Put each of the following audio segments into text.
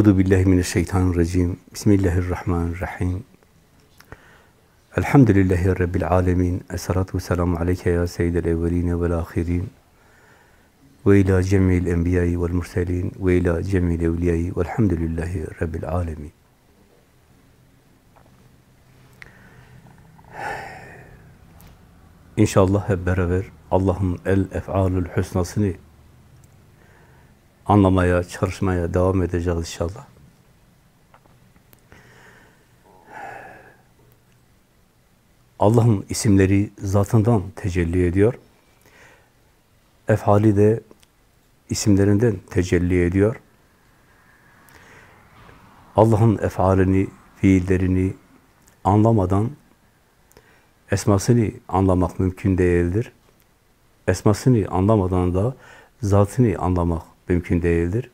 Euzu billahi mineşşeytanirracim. Bismillahirrahmanirrahim. Elhamdülillahi rabbil alamin. Essalatu vesselamu aleyke ya seyyidel evvelin ve'l ahirin. Ve ila cemil enbiya'i ve'l murselin ve ila cemil evliya'i ve'lhamdülillahi rabbil alamin. İnşallah hep beraber Allah'ın el ef'alül husnasını anlamaya, çalışmaya devam edeceğiz inşallah. Allah'ın isimleri zatından tecelli ediyor. Efhali de isimlerinden tecelli ediyor. Allah'ın efalini, fiillerini anlamadan esmasını anlamak mümkün değildir. Esmasını anlamadan da zatını anlamak mümkün değildir.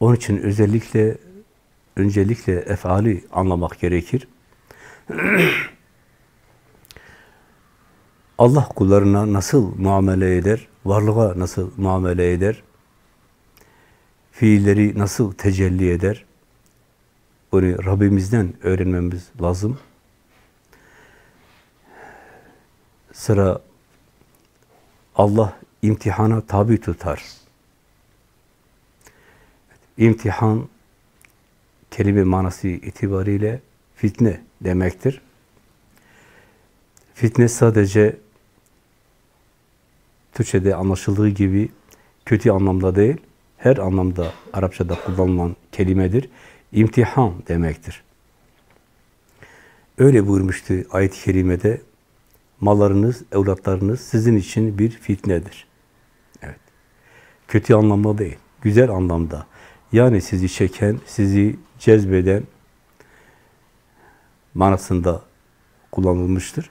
Onun için özellikle, öncelikle efali anlamak gerekir. Allah kullarına nasıl muamele eder, varlığa nasıl muamele eder, fiilleri nasıl tecelli eder, bunu Rabbimizden öğrenmemiz lazım. Sıra Allah imtihana tabi tutar. İmtihan kelime manası itibariyle fitne demektir. Fitne sadece Türkçe'de anlaşıldığı gibi kötü anlamda değil, her anlamda Arapçada kullanılan kelimedir. İmtihan demektir. Öyle buyurmuştu ayet-i kerimede, mallarınız, evlatlarınız sizin için bir fitnedir. Kötü anlamda değil, güzel anlamda. Yani sizi çeken, sizi cezbeden manasında kullanılmıştır.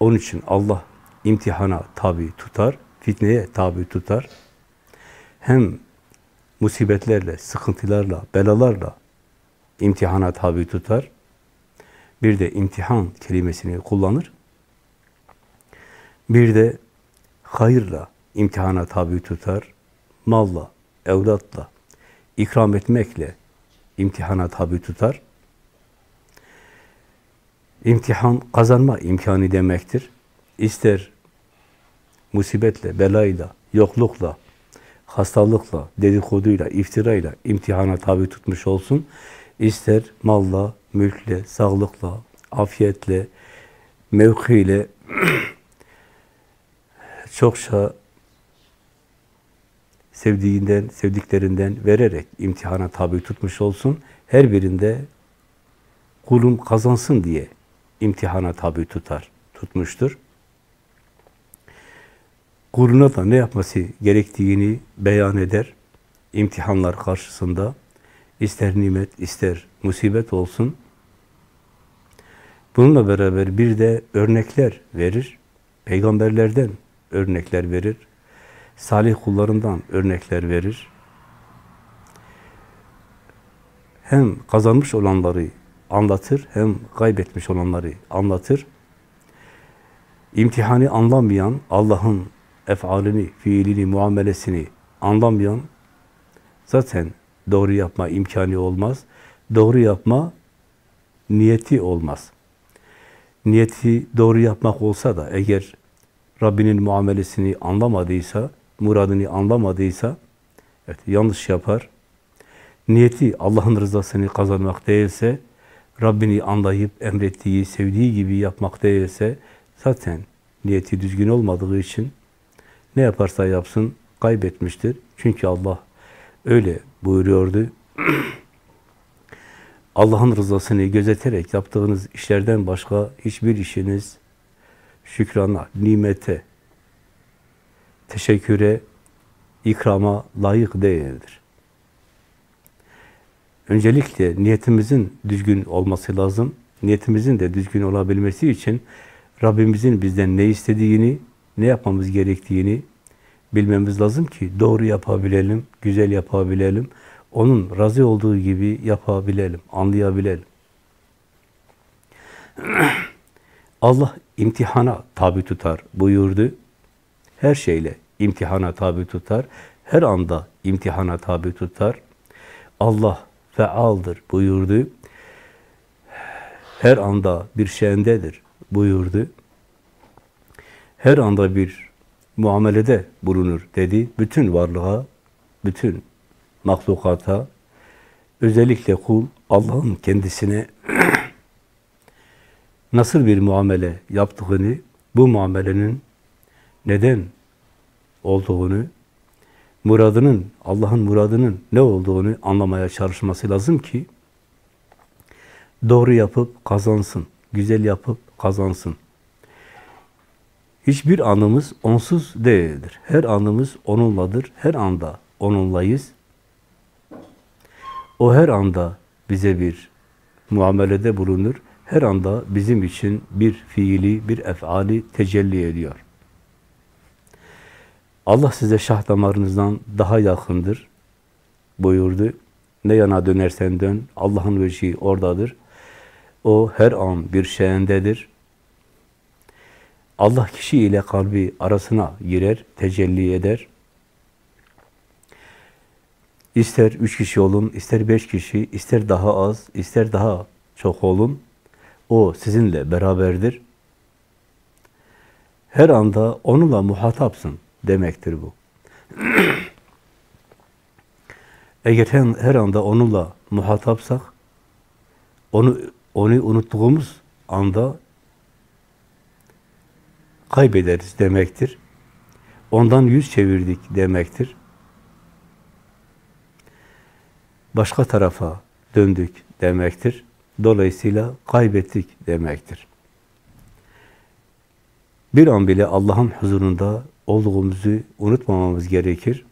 Onun için Allah imtihana tabi tutar, fitneye tabi tutar. Hem musibetlerle, sıkıntılarla, belalarla imtihana tabi tutar. Bir de imtihan kelimesini kullanır. Bir de hayırla imtihana tabi tutar. Malla, evlatla, ikram etmekle imtihana tabi tutar. İmtihan kazanma imkanı demektir. İster musibetle, belayla, yoklukla, hastalıkla, dedikoduyla, iftirayla imtihana tabi tutmuş olsun. İster malla, mülkle, sağlıkla, afiyetle, mevkiyle çokça sevdiğinden, sevdiklerinden vererek imtihana tabi tutmuş olsun. Her birinde kulum kazansın diye imtihana tabi tutar, tutmuştur. Kuluna da ne yapması gerektiğini beyan eder. İmtihanlar karşısında ister nimet, ister musibet olsun. Bununla beraber bir de örnekler verir. Peygamberlerden örnekler verir. Salih kullarından örnekler verir. Hem kazanmış olanları anlatır, hem kaybetmiş olanları anlatır. İmtihanı anlamayan, Allah'ın efalini, fiilini, muamelesini anlamayan zaten doğru yapma imkanı olmaz. Doğru yapma niyeti olmaz. Niyeti doğru yapmak olsa da eğer Rabbinin muamelesini anlamadıysa, muradını anlamadıysa evet, yanlış yapar. Niyeti Allah'ın rızasını kazanmak değilse, Rabbini anlayıp emrettiği, sevdiği gibi yapmak değilse zaten niyeti düzgün olmadığı için ne yaparsa yapsın kaybetmiştir. Çünkü Allah öyle buyuruyordu. Allah'ın rızasını gözeterek yaptığınız işlerden başka hiçbir işiniz şükrana, nimete, teşekküre, ikrama layık değildir. Öncelikle niyetimizin düzgün olması lazım. Niyetimizin de düzgün olabilmesi için Rabbimizin bizden ne istediğini, ne yapmamız gerektiğini bilmemiz lazım ki doğru yapabilelim, güzel yapabilelim. Onun razı olduğu gibi yapabilelim, anlayabilelim. Allah imtihana tabi tutar buyurdu. Her şeyle imtihana tabi tutar. Her anda imtihana tabi tutar. Allah fealdır buyurdu. Her anda bir şeyindedir buyurdu. Her anda bir muamelede bulunur dedi. Bütün varlığa, bütün mahlukata, özellikle kul Allah'ın kendisine nasıl bir muamele yaptığını, bu muamelenin neden olduğunu, muradının, Allah'ın muradının ne olduğunu anlamaya çalışması lazım ki doğru yapıp kazansın, güzel yapıp kazansın. Hiçbir anımız onsuz değildir. Her anımız onunladır. Her anda onunlayız. O her anda bize bir muamelede bulunur. Her anda bizim için bir fiili, bir efali tecelli ediyor. Allah size şah damarınızdan daha yakındır buyurdu. Ne yana dönersen dön, Allah'ın vecihi oradadır. O her an bir şeyindedir. Allah kişi ile kalbi arasına girer, tecelli eder. İster üç kişi olun, ister beş kişi, ister daha az, ister daha çok olun. O sizinle beraberdir. Her anda onunla muhatapsın demektir bu. Eğer her anda onunla muhatapsak, onu onu unuttuğumuz anda kaybederiz demektir. Ondan yüz çevirdik demektir. Başka tarafa döndük demektir. Dolayısıyla kaybettik demektir. Bir an bile Allah'ın huzurunda olduğumuzu unutmamamız gerekir.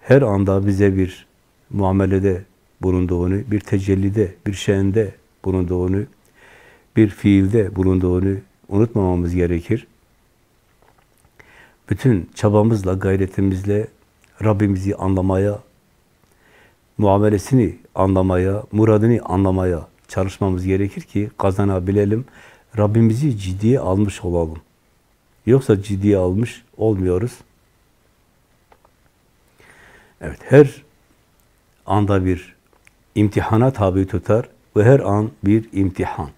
Her anda bize bir muamelede bulunduğunu, bir tecellide, bir şeyinde bulunduğunu, bir fiilde bulunduğunu unutmamamız gerekir. Bütün çabamızla, gayretimizle Rabbimizi anlamaya, muamelesini anlamaya, muradını anlamaya çalışmamız gerekir ki kazanabilelim. Rabbimizi ciddiye almış olalım. Yoksa ciddiye almış olmuyoruz. Evet, her anda bir imtihana tabi tutar ve her an bir imtihan.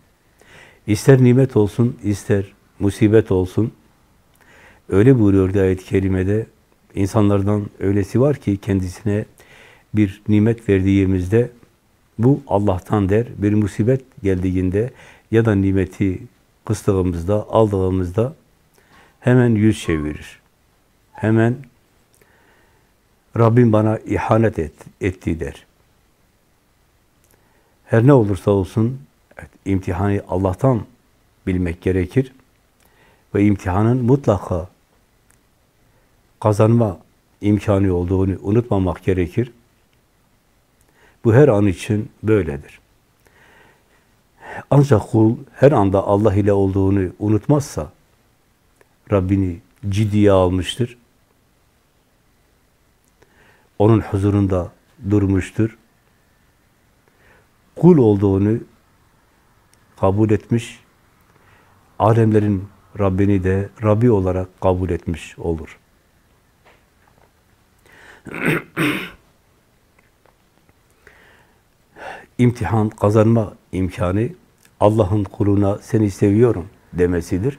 İster nimet olsun, ister musibet olsun. Öyle buyuruyor ayet-i kerimede, insanlardan öylesi var ki kendisine bir nimet verdiğimizde bu Allah'tan der, bir musibet geldiğinde ya da nimeti kıstığımızda, aldığımızda hemen yüz çevirir. Hemen Rabbim bana ihanet et, etti der. Her ne olursa olsun evet, imtihanı Allah'tan bilmek gerekir. Ve imtihanın mutlaka kazanma imkanı olduğunu unutmamak gerekir. Bu her an için böyledir. Ancak kul her anda Allah ile olduğunu unutmazsa Rabbini ciddiye almıştır. Onun huzurunda durmuştur. Kul olduğunu kabul etmiş, alemlerin Rabbini de Rabbi olarak kabul etmiş olur. İmtihan kazanma imkanı Allah'ın kuluna seni seviyorum demesidir.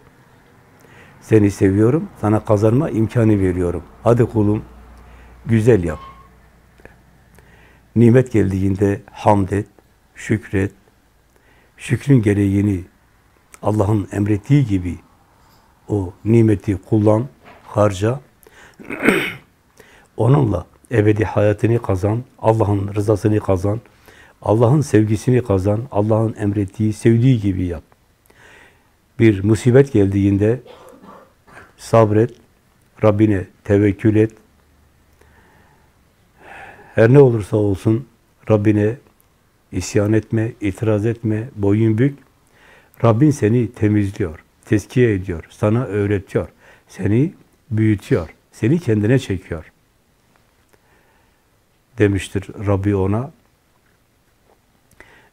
Seni seviyorum, sana kazanma imkanı veriyorum. Hadi kulum, güzel yap. Nimet geldiğinde hamd et, şükret. Şükrün gereğini Allah'ın emrettiği gibi o nimeti kullan, harca. Onunla ebedi hayatını kazan, Allah'ın rızasını kazan, Allah'ın sevgisini kazan, Allah'ın emrettiği, sevdiği gibi yap. Bir musibet geldiğinde sabret, Rabbine tevekkül et. Her ne olursa olsun Rabbine isyan etme, itiraz etme, boyun bük. Rabbin seni temizliyor, tezkiye ediyor, sana öğretiyor, seni büyütüyor, seni kendine çekiyor. Demiştir Rabbi ona.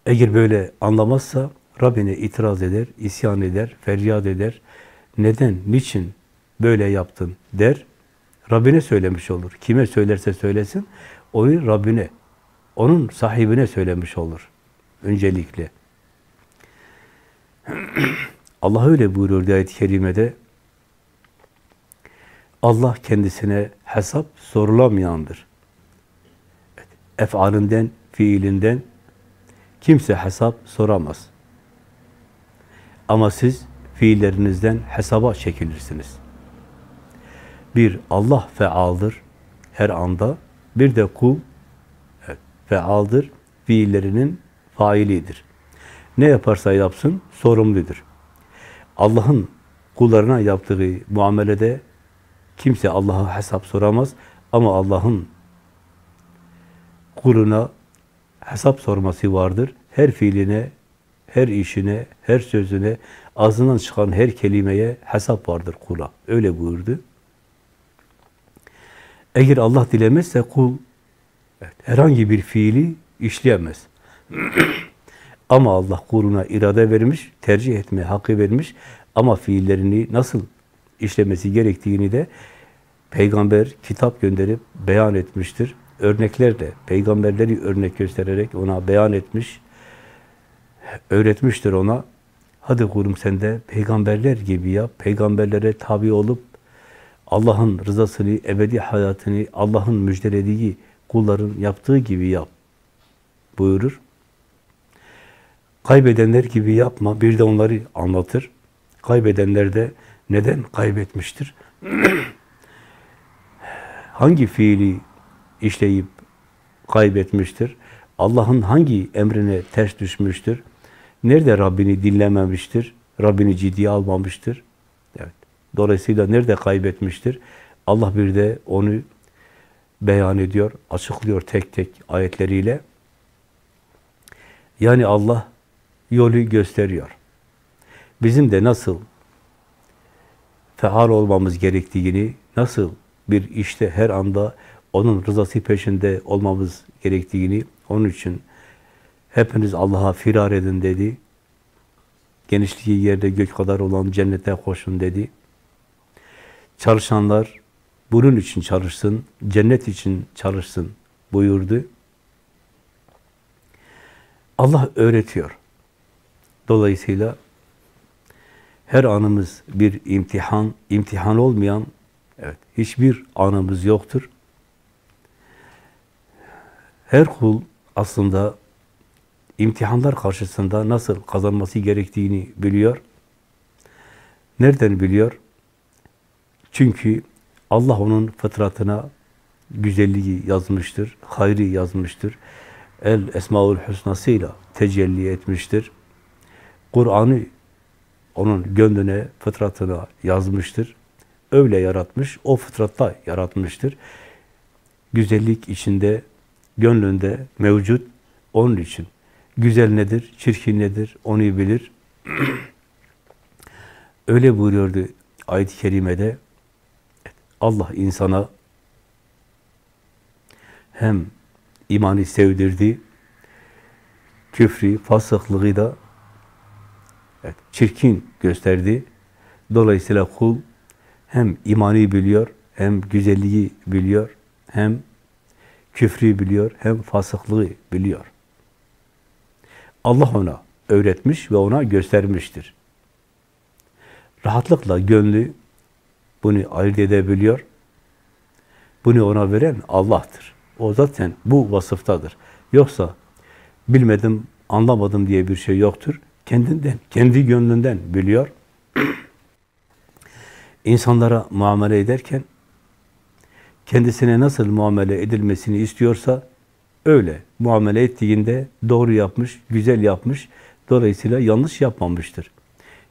Eğer böyle anlamazsa Rabbine itiraz eder, isyan eder, feryat eder. Neden, niçin böyle yaptın der. Rabbine söylemiş olur. Kime söylerse söylesin, onu Rabbine onun sahibine söylemiş olur. Öncelikle. Allah öyle buyuruyor ayet-i kerimede. Allah kendisine hesap sorulamayandır. Efalinden, fiilinden kimse hesap soramaz. Ama siz fiillerinizden hesaba çekilirsiniz. Bir Allah fealdır her anda, bir de kul evet, fealdır, fiillerinin failidir. Ne yaparsa yapsın sorumludur. Allah'ın kullarına yaptığı muamelede kimse Allah'a hesap soramaz ama Allah'ın kuluna hesap sorması vardır. Her fiiline, her işine, her sözüne, ağzından çıkan her kelimeye hesap vardır kula. Öyle buyurdu. Eğer Allah dilemezse kul evet, herhangi bir fiili işleyemez. Ama Allah kuluna irade vermiş, tercih etme hakkı vermiş ama fiillerini nasıl işlemesi gerektiğini de peygamber kitap gönderip beyan etmiştir. Örneklerle, peygamberleri örnek göstererek ona beyan etmiş, öğretmiştir ona. Hadi kulum sen de peygamberler gibi yap, peygamberlere tabi olup Allah'ın rızasını, ebedi hayatını, Allah'ın müjdelediği kulların yaptığı gibi yap buyurur. Kaybedenler gibi yapma. Bir de onları anlatır. Kaybedenler de neden kaybetmiştir? hangi fiili işleyip kaybetmiştir? Allah'ın hangi emrine ters düşmüştür? Nerede Rabbini dinlememiştir? Rabbini ciddiye almamıştır? Dolayısıyla nerede kaybetmiştir? Allah bir de onu beyan ediyor, açıklıyor tek tek ayetleriyle. Yani Allah yolu gösteriyor. Bizim de nasıl feal olmamız gerektiğini, nasıl bir işte her anda onun rızası peşinde olmamız gerektiğini, onun için hepiniz Allah'a firar edin dedi. Genişliği yerde gök kadar olan cennete koşun dedi. Çalışanlar bunun için çalışsın, cennet için çalışsın buyurdu. Allah öğretiyor. Dolayısıyla her anımız bir imtihan, imtihan olmayan evet hiçbir anımız yoktur. Her kul aslında imtihanlar karşısında nasıl kazanması gerektiğini biliyor. Nereden biliyor? Çünkü Allah onun fıtratına güzelliği yazmıştır, hayri yazmıştır. El Esmaül Hüsnasıyla tecelli etmiştir. Kur'an'ı onun gönlüne, fıtratına yazmıştır. Öyle yaratmış, o fıtratta yaratmıştır. Güzellik içinde, gönlünde mevcut. Onun için güzel nedir, çirkin nedir onu bilir. Öyle buyuruyordu ayet-i kerimede. Allah insana hem imanı sevdirdi, küfrü, fasıklığı da evet, çirkin gösterdi. Dolayısıyla kul hem imani biliyor, hem güzelliği biliyor, hem küfrü biliyor, hem fasıklığı biliyor. Allah ona öğretmiş ve ona göstermiştir. Rahatlıkla gönlü bunu ayırt edebiliyor. Bunu ona veren Allah'tır. O zaten bu vasıftadır. Yoksa bilmedim, anlamadım diye bir şey yoktur. Kendinden, kendi gönlünden biliyor. İnsanlara muamele ederken kendisine nasıl muamele edilmesini istiyorsa öyle muamele ettiğinde doğru yapmış, güzel yapmış. Dolayısıyla yanlış yapmamıştır.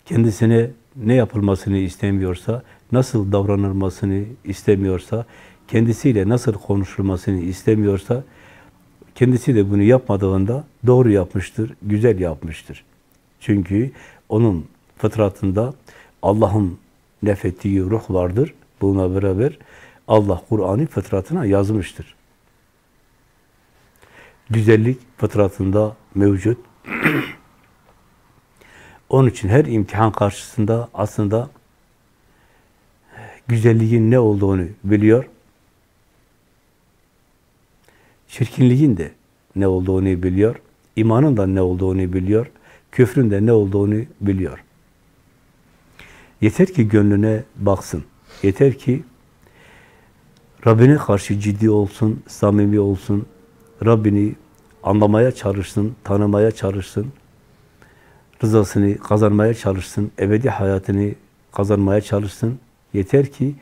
Kendisine ne yapılmasını istemiyorsa, nasıl davranılmasını istemiyorsa, kendisiyle nasıl konuşulmasını istemiyorsa, kendisi de bunu yapmadığında doğru yapmıştır, güzel yapmıştır. Çünkü onun fıtratında Allah'ın nefettiği ruh vardır. Buna beraber Allah Kur'an'ı fıtratına yazmıştır. Güzellik fıtratında mevcut. Onun için her imtihan karşısında aslında güzelliğin ne olduğunu biliyor. Çirkinliğin de ne olduğunu biliyor. imanın da ne olduğunu biliyor. Küfrün de ne olduğunu biliyor. Yeter ki gönlüne baksın. Yeter ki Rabbine karşı ciddi olsun, samimi olsun. Rabbini anlamaya çalışsın, tanımaya çalışsın. Rızasını kazanmaya çalışsın, ebedi hayatını kazanmaya çalışsın. Yeter ki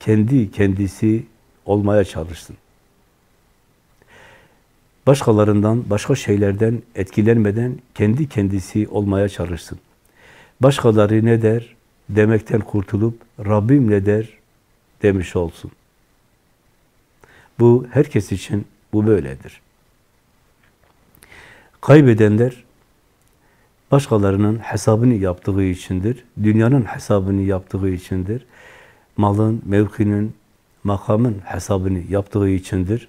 kendi kendisi olmaya çalışsın. Başkalarından, başka şeylerden etkilenmeden kendi kendisi olmaya çalışsın. Başkaları ne der demekten kurtulup Rabbim ne der demiş olsun. Bu herkes için bu böyledir. Kaybedenler başkalarının hesabını yaptığı içindir. Dünyanın hesabını yaptığı içindir. Malın, mevkinin, makamın hesabını yaptığı içindir.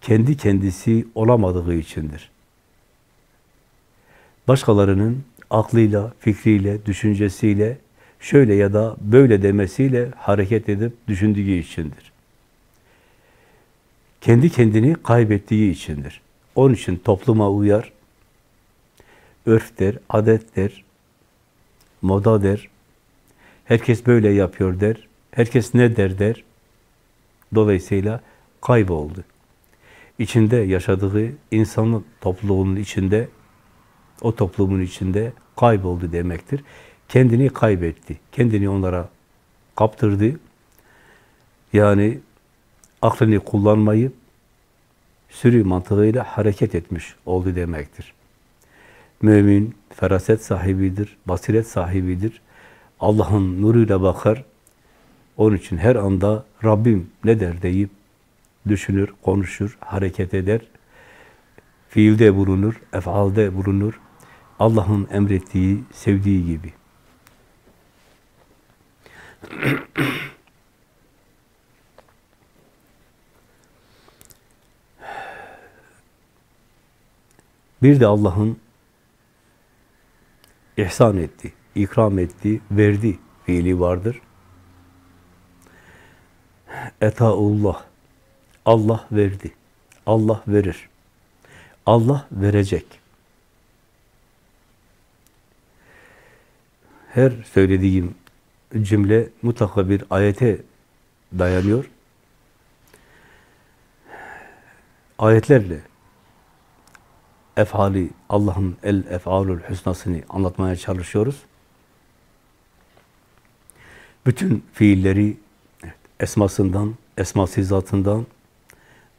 Kendi kendisi olamadığı içindir. Başkalarının aklıyla, fikriyle, düşüncesiyle şöyle ya da böyle demesiyle hareket edip düşündüğü içindir. Kendi kendini kaybettiği içindir. Onun için topluma uyar, örf der, adet der, moda der, herkes böyle yapıyor der, herkes ne der der. Dolayısıyla kayboldu. İçinde yaşadığı insanın topluluğunun içinde, o toplumun içinde kayboldu demektir. Kendini kaybetti. Kendini onlara kaptırdı. Yani aklını kullanmayıp sürü mantığıyla hareket etmiş oldu demektir. Mümin feraset sahibidir, basiret sahibidir. Allah'ın nuruyla bakar. Onun için her anda Rabbim ne der deyip düşünür, konuşur, hareket eder. Fiilde bulunur, efalde bulunur. Allah'ın emrettiği, sevdiği gibi. Bir de Allah'ın ihsan etti, ikram etti, verdi fiili vardır. Etaullah. Allah verdi. Allah verir. Allah verecek. Her söylediğim cümle mutlaka bir ayete dayanıyor. Ayetlerle efali, Allah'ın el efalul hüsnasını anlatmaya çalışıyoruz. Bütün fiilleri esmasından, esması zatından,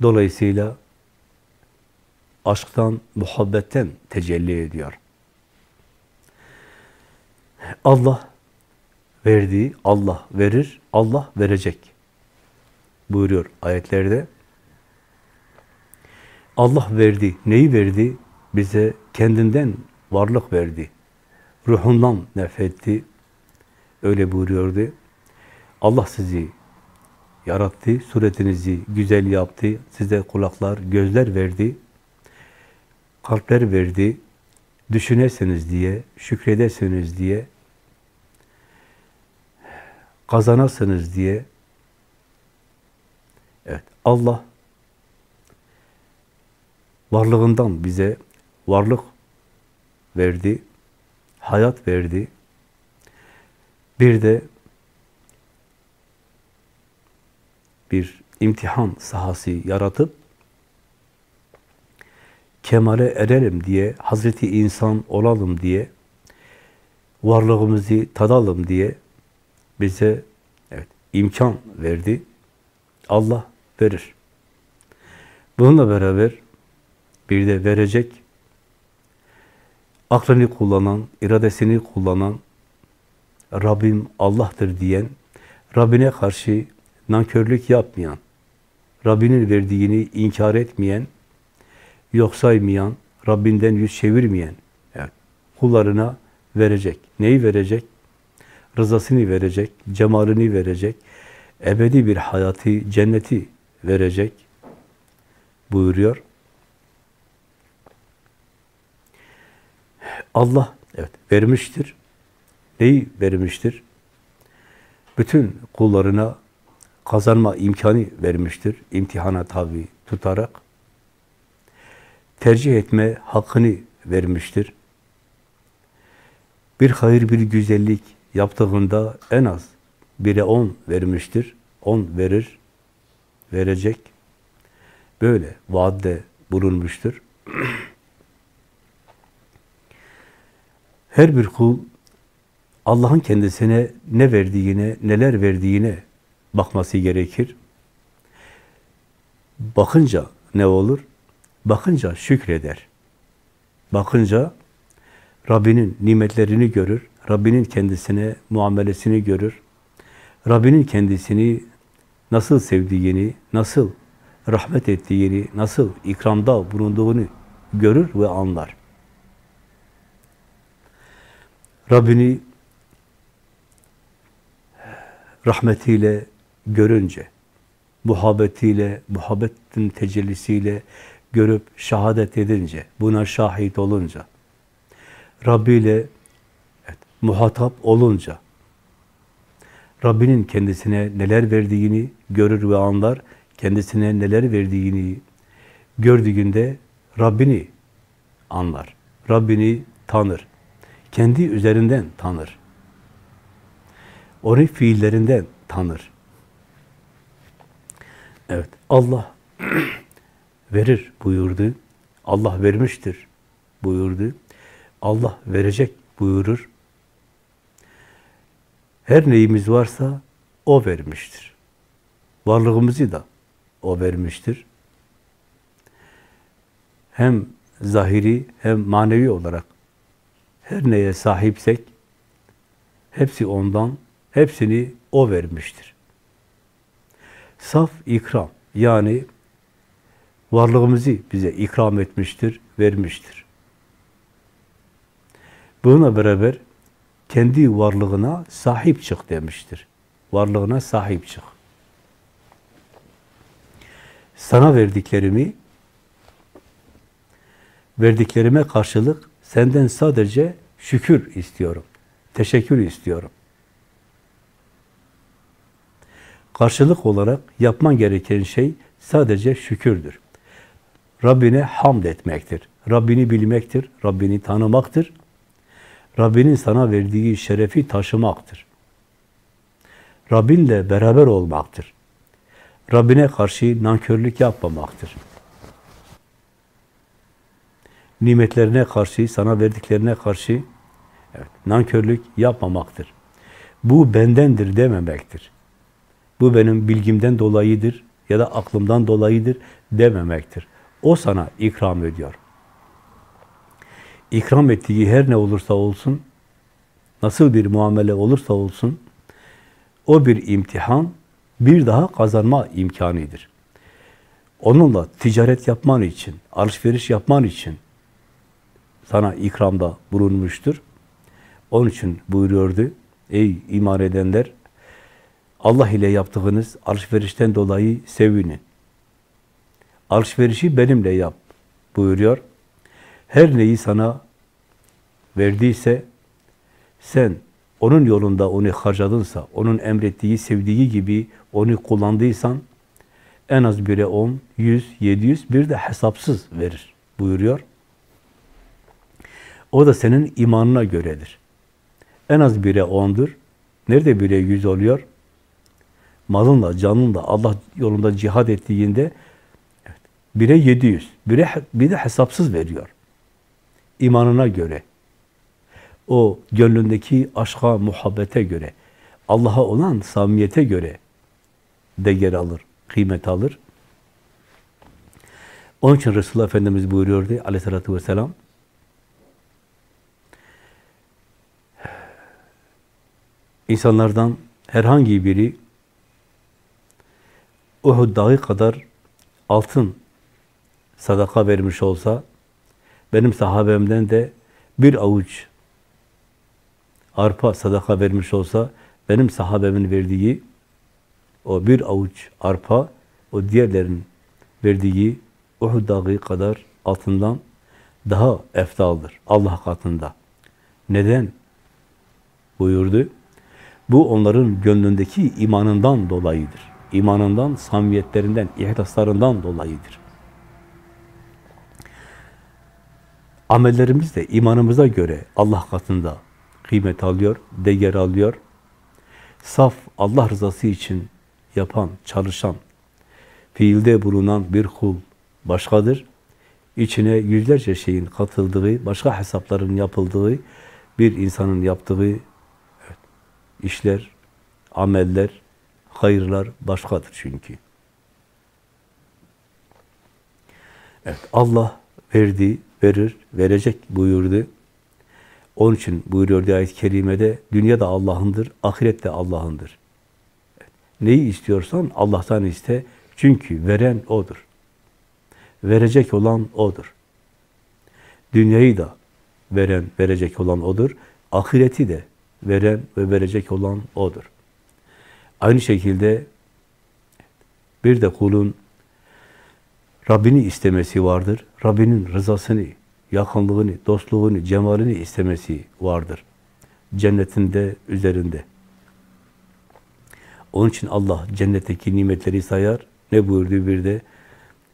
dolayısıyla aşktan, muhabbetten tecelli ediyor. Allah verdiği, Allah verir, Allah verecek buyuruyor ayetlerde. Allah verdi. Neyi verdi? Bize kendinden varlık verdi. Ruhundan nefetti. Öyle buyuruyordu. Allah sizi yarattı, suretinizi güzel yaptı, size kulaklar, gözler verdi, kalpler verdi, düşünesiniz diye, şükredesiniz diye, kazanasınız diye. Evet, Allah varlığından bize varlık verdi, hayat verdi. Bir de bir imtihan sahası yaratıp kemale erelim diye, Hazreti insan olalım diye, varlığımızı tadalım diye bize evet, imkan verdi. Allah verir. Bununla beraber bir de verecek, aklını kullanan, iradesini kullanan, Rabbim Allah'tır diyen, Rabbine karşı nankörlük yapmayan, Rabbinin verdiğini inkar etmeyen, yok saymayan, Rabbinden yüz çevirmeyen, yani kullarına verecek. Neyi verecek? Rızasını verecek, cemalini verecek, ebedi bir hayatı, cenneti verecek buyuruyor. Allah evet vermiştir. Neyi vermiştir? Bütün kullarına kazanma imkanı vermiştir. İmtihana tabi tutarak. tercih etme hakkını vermiştir. Bir hayır, bir güzellik yaptığında en az bire on vermiştir. On verir, verecek. Böyle vaadde bulunmuştur. Her bir kul Allah'ın kendisine ne verdiğine, neler verdiğine bakması gerekir. Bakınca ne olur? Bakınca şükreder. Bakınca Rabbinin nimetlerini görür, Rabbinin kendisine muamelesini görür, Rabbinin kendisini nasıl sevdiğini, nasıl rahmet ettiğini, nasıl ikramda bulunduğunu görür ve anlar. Rabbini rahmetiyle görünce, muhabbetiyle, muhabbetin tecellisiyle görüp şehadet edince, buna şahit olunca, Rabbi ile evet, muhatap olunca, Rabbinin kendisine neler verdiğini görür ve anlar, kendisine neler verdiğini gördüğünde Rabbini anlar, Rabbini tanır, kendi üzerinden tanır, onu fiillerinden tanır. Evet, Allah verir buyurdu, Allah vermiştir buyurdu, Allah verecek buyurur. Her neyimiz varsa O vermiştir. Varlığımızı da O vermiştir. Hem zahiri hem manevi olarak her neye sahipsek hepsi ondan, hepsini O vermiştir. Saf ikram yani varlığımızı bize ikram etmiştir, vermiştir. Bununla beraber kendi varlığına sahip çık demiştir. Varlığına sahip çık. Sana verdiklerimi verdiklerime karşılık senden sadece şükür istiyorum. Teşekkür istiyorum. Karşılık olarak yapman gereken şey sadece şükürdür. Rabbine hamd etmektir. Rabbini bilmektir. Rabbini tanımaktır. Rabbinin sana verdiği şerefi taşımaktır. Rabbinle beraber olmaktır. Rabbine karşı nankörlük yapmamaktır. Nimetlerine karşı, sana verdiklerine karşı evet, nankörlük yapmamaktır. Bu bendendir dememektir. Bu benim bilgimden dolayıdır ya da aklımdan dolayıdır dememektir. O sana ikram ediyor ikram ettiği her ne olursa olsun, nasıl bir muamele olursa olsun, o bir imtihan, bir daha kazanma imkanıdır. Onunla ticaret yapman için, alışveriş yapman için sana ikramda bulunmuştur. Onun için buyuruyordu, ey iman edenler, Allah ile yaptığınız alışverişten dolayı sevinin. Alışverişi benimle yap buyuruyor her neyi sana verdiyse sen onun yolunda onu harcadınsa, onun emrettiği, sevdiği gibi onu kullandıysan en az bire on, yüz, yedi yüz, bir de hesapsız verir buyuruyor. O da senin imanına göredir. En az bire ondur. Nerede bire yüz oluyor? Malınla, canınla Allah yolunda cihad ettiğinde evet, bire yedi yüz, bire, bir de hesapsız veriyor imanına göre, o gönlündeki aşka, muhabbete göre, Allah'a olan samimiyete göre değer alır, kıymet alır. Onun için Resulullah Efendimiz buyuruyordu aleyhissalatü vesselam, insanlardan herhangi biri Uhud dağı kadar altın sadaka vermiş olsa, benim sahabemden de bir avuç arpa sadaka vermiş olsa, benim sahabemin verdiği o bir avuç arpa, o diğerlerin verdiği Uhud dağı kadar altından daha eftaldır Allah katında. Neden? buyurdu. Bu onların gönlündeki imanından dolayıdır. İmanından, samiyetlerinden, ihlaslarından dolayıdır. Amellerimiz de imanımıza göre Allah katında kıymet alıyor, değer alıyor. Saf Allah rızası için yapan, çalışan, fiilde bulunan bir kul başkadır. İçine yüzlerce şeyin katıldığı, başka hesapların yapıldığı, bir insanın yaptığı evet, işler, ameller, hayırlar başkadır çünkü. Evet, Allah verdi, verir, verecek buyurdu. Onun için buyuruyor ayet-i kerimede, dünya da Allah'ındır, ahiret de Allah'ındır. Neyi istiyorsan Allah'tan iste, çünkü veren O'dur. Verecek olan O'dur. Dünyayı da veren, verecek olan O'dur. Ahireti de veren ve verecek olan O'dur. Aynı şekilde bir de kulun Rabbini istemesi vardır. Rabbinin rızasını, yakınlığını, dostluğunu, cemalini istemesi vardır. Cennetinde, üzerinde. Onun için Allah cennetteki nimetleri sayar. Ne buyurdu bir de?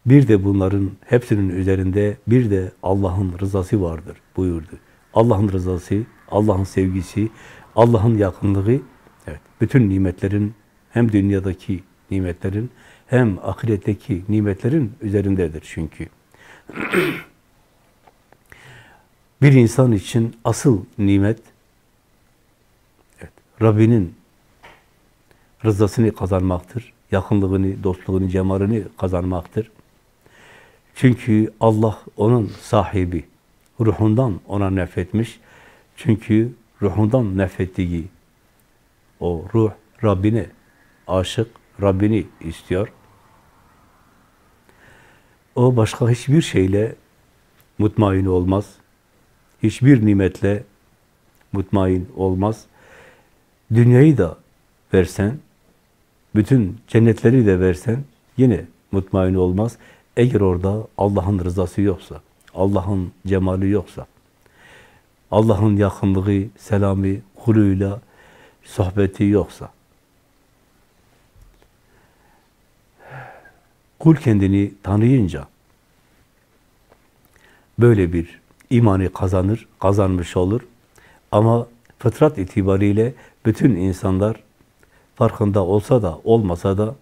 Bir de bunların hepsinin üzerinde bir de Allah'ın rızası vardır buyurdu. Allah'ın rızası, Allah'ın sevgisi, Allah'ın yakınlığı, evet, bütün nimetlerin hem dünyadaki nimetlerin hem ahiretteki nimetlerin üzerindedir çünkü. bir insan için asıl nimet evet, Rabbinin rızasını kazanmaktır. Yakınlığını, dostluğunu, cemalini kazanmaktır. Çünkü Allah onun sahibi. Ruhundan ona nefretmiş. Çünkü ruhundan nefrettiği o ruh Rabbine aşık, Rabbini istiyor. O başka hiçbir şeyle mutmain olmaz. Hiçbir nimetle mutmain olmaz. Dünyayı da versen, bütün cennetleri de versen yine mutmain olmaz. Eğer orada Allah'ın rızası yoksa, Allah'ın cemali yoksa, Allah'ın yakınlığı, selamı, kuluyla sohbeti yoksa, kul kendini tanıyınca böyle bir imanı kazanır, kazanmış olur. Ama fıtrat itibariyle bütün insanlar farkında olsa da olmasa da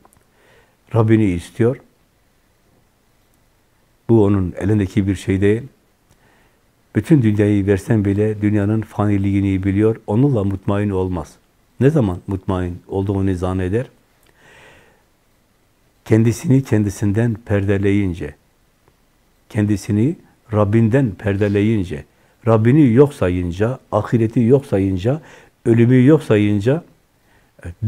Rabbini istiyor. Bu onun elindeki bir şey değil. Bütün dünyayı versen bile dünyanın faniliğini biliyor. Onunla mutmain olmaz. Ne zaman mutmain olduğunu zanneder? Kendisini kendisinden perdeleyince, kendisini Rabbinden perdeleyince, Rabbini yok sayınca, ahireti yok sayınca, ölümü yok sayınca,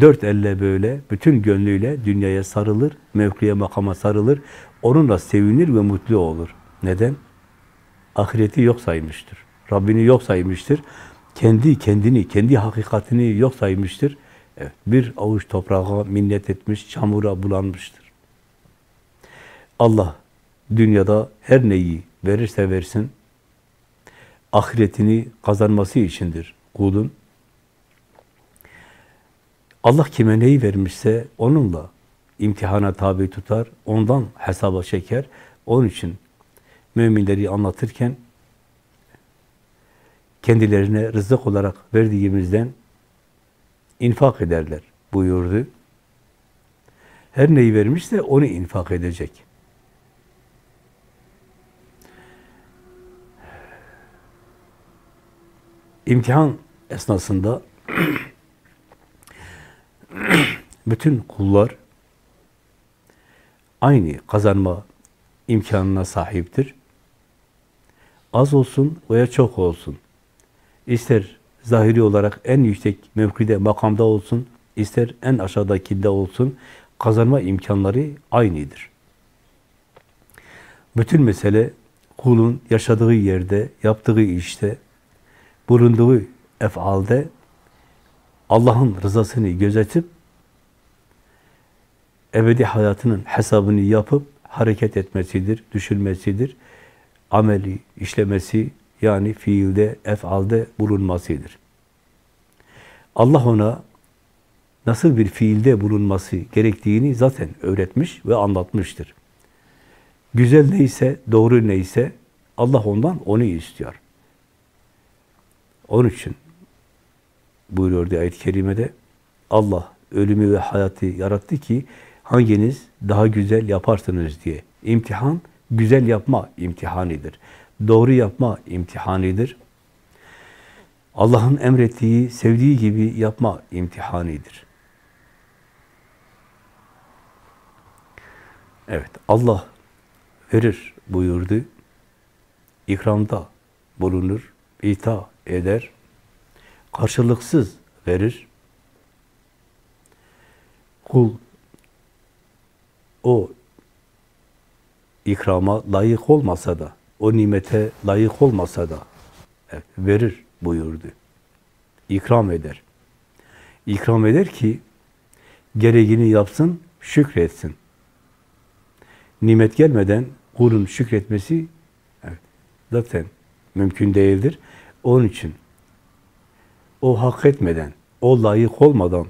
dört elle böyle, bütün gönlüyle dünyaya sarılır, mevkiye makama sarılır, onunla sevinir ve mutlu olur. Neden? Ahireti yok saymıştır. Rabbini yok saymıştır. Kendi kendini, kendi hakikatini yok saymıştır. Evet, bir avuç toprağa minnet etmiş, çamura bulanmıştır. Allah dünyada her neyi verirse versin, ahiretini kazanması içindir kulun. Allah kime neyi vermişse onunla imtihana tabi tutar, ondan hesaba çeker. Onun için müminleri anlatırken kendilerine rızık olarak verdiğimizden infak ederler buyurdu. Her neyi vermişse onu infak edecek. İmtihan esnasında bütün kullar aynı kazanma imkanına sahiptir. Az olsun veya çok olsun. İster zahiri olarak en yüksek mevkide, makamda olsun, ister en aşağıdakinde olsun, kazanma imkanları aynıdır. Bütün mesele kulun yaşadığı yerde, yaptığı işte, bulunduğu efalde Allah'ın rızasını gözetip ebedi hayatının hesabını yapıp hareket etmesidir, düşünmesidir. Ameli işlemesi yani fiilde, efalde bulunmasıdır. Allah ona nasıl bir fiilde bulunması gerektiğini zaten öğretmiş ve anlatmıştır. Güzel neyse, doğru neyse Allah ondan onu istiyor. Onun için buyuruyor ayet-i kerimede Allah ölümü ve hayatı yarattı ki hanginiz daha güzel yaparsınız diye. İmtihan güzel yapma imtihanidir. Doğru yapma imtihanidir. Allah'ın emrettiği, sevdiği gibi yapma imtihanidir. Evet, Allah verir buyurdu. İkramda bulunur, ita eder. Karşılıksız verir. Kul o ikrama layık olmasa da, o nimete layık olmasa da evet, verir buyurdu. İkram eder. İkram eder ki gereğini yapsın, şükretsin. Nimet gelmeden kulun şükretmesi evet, zaten mümkün değildir. Onun için o hak etmeden, o layık olmadan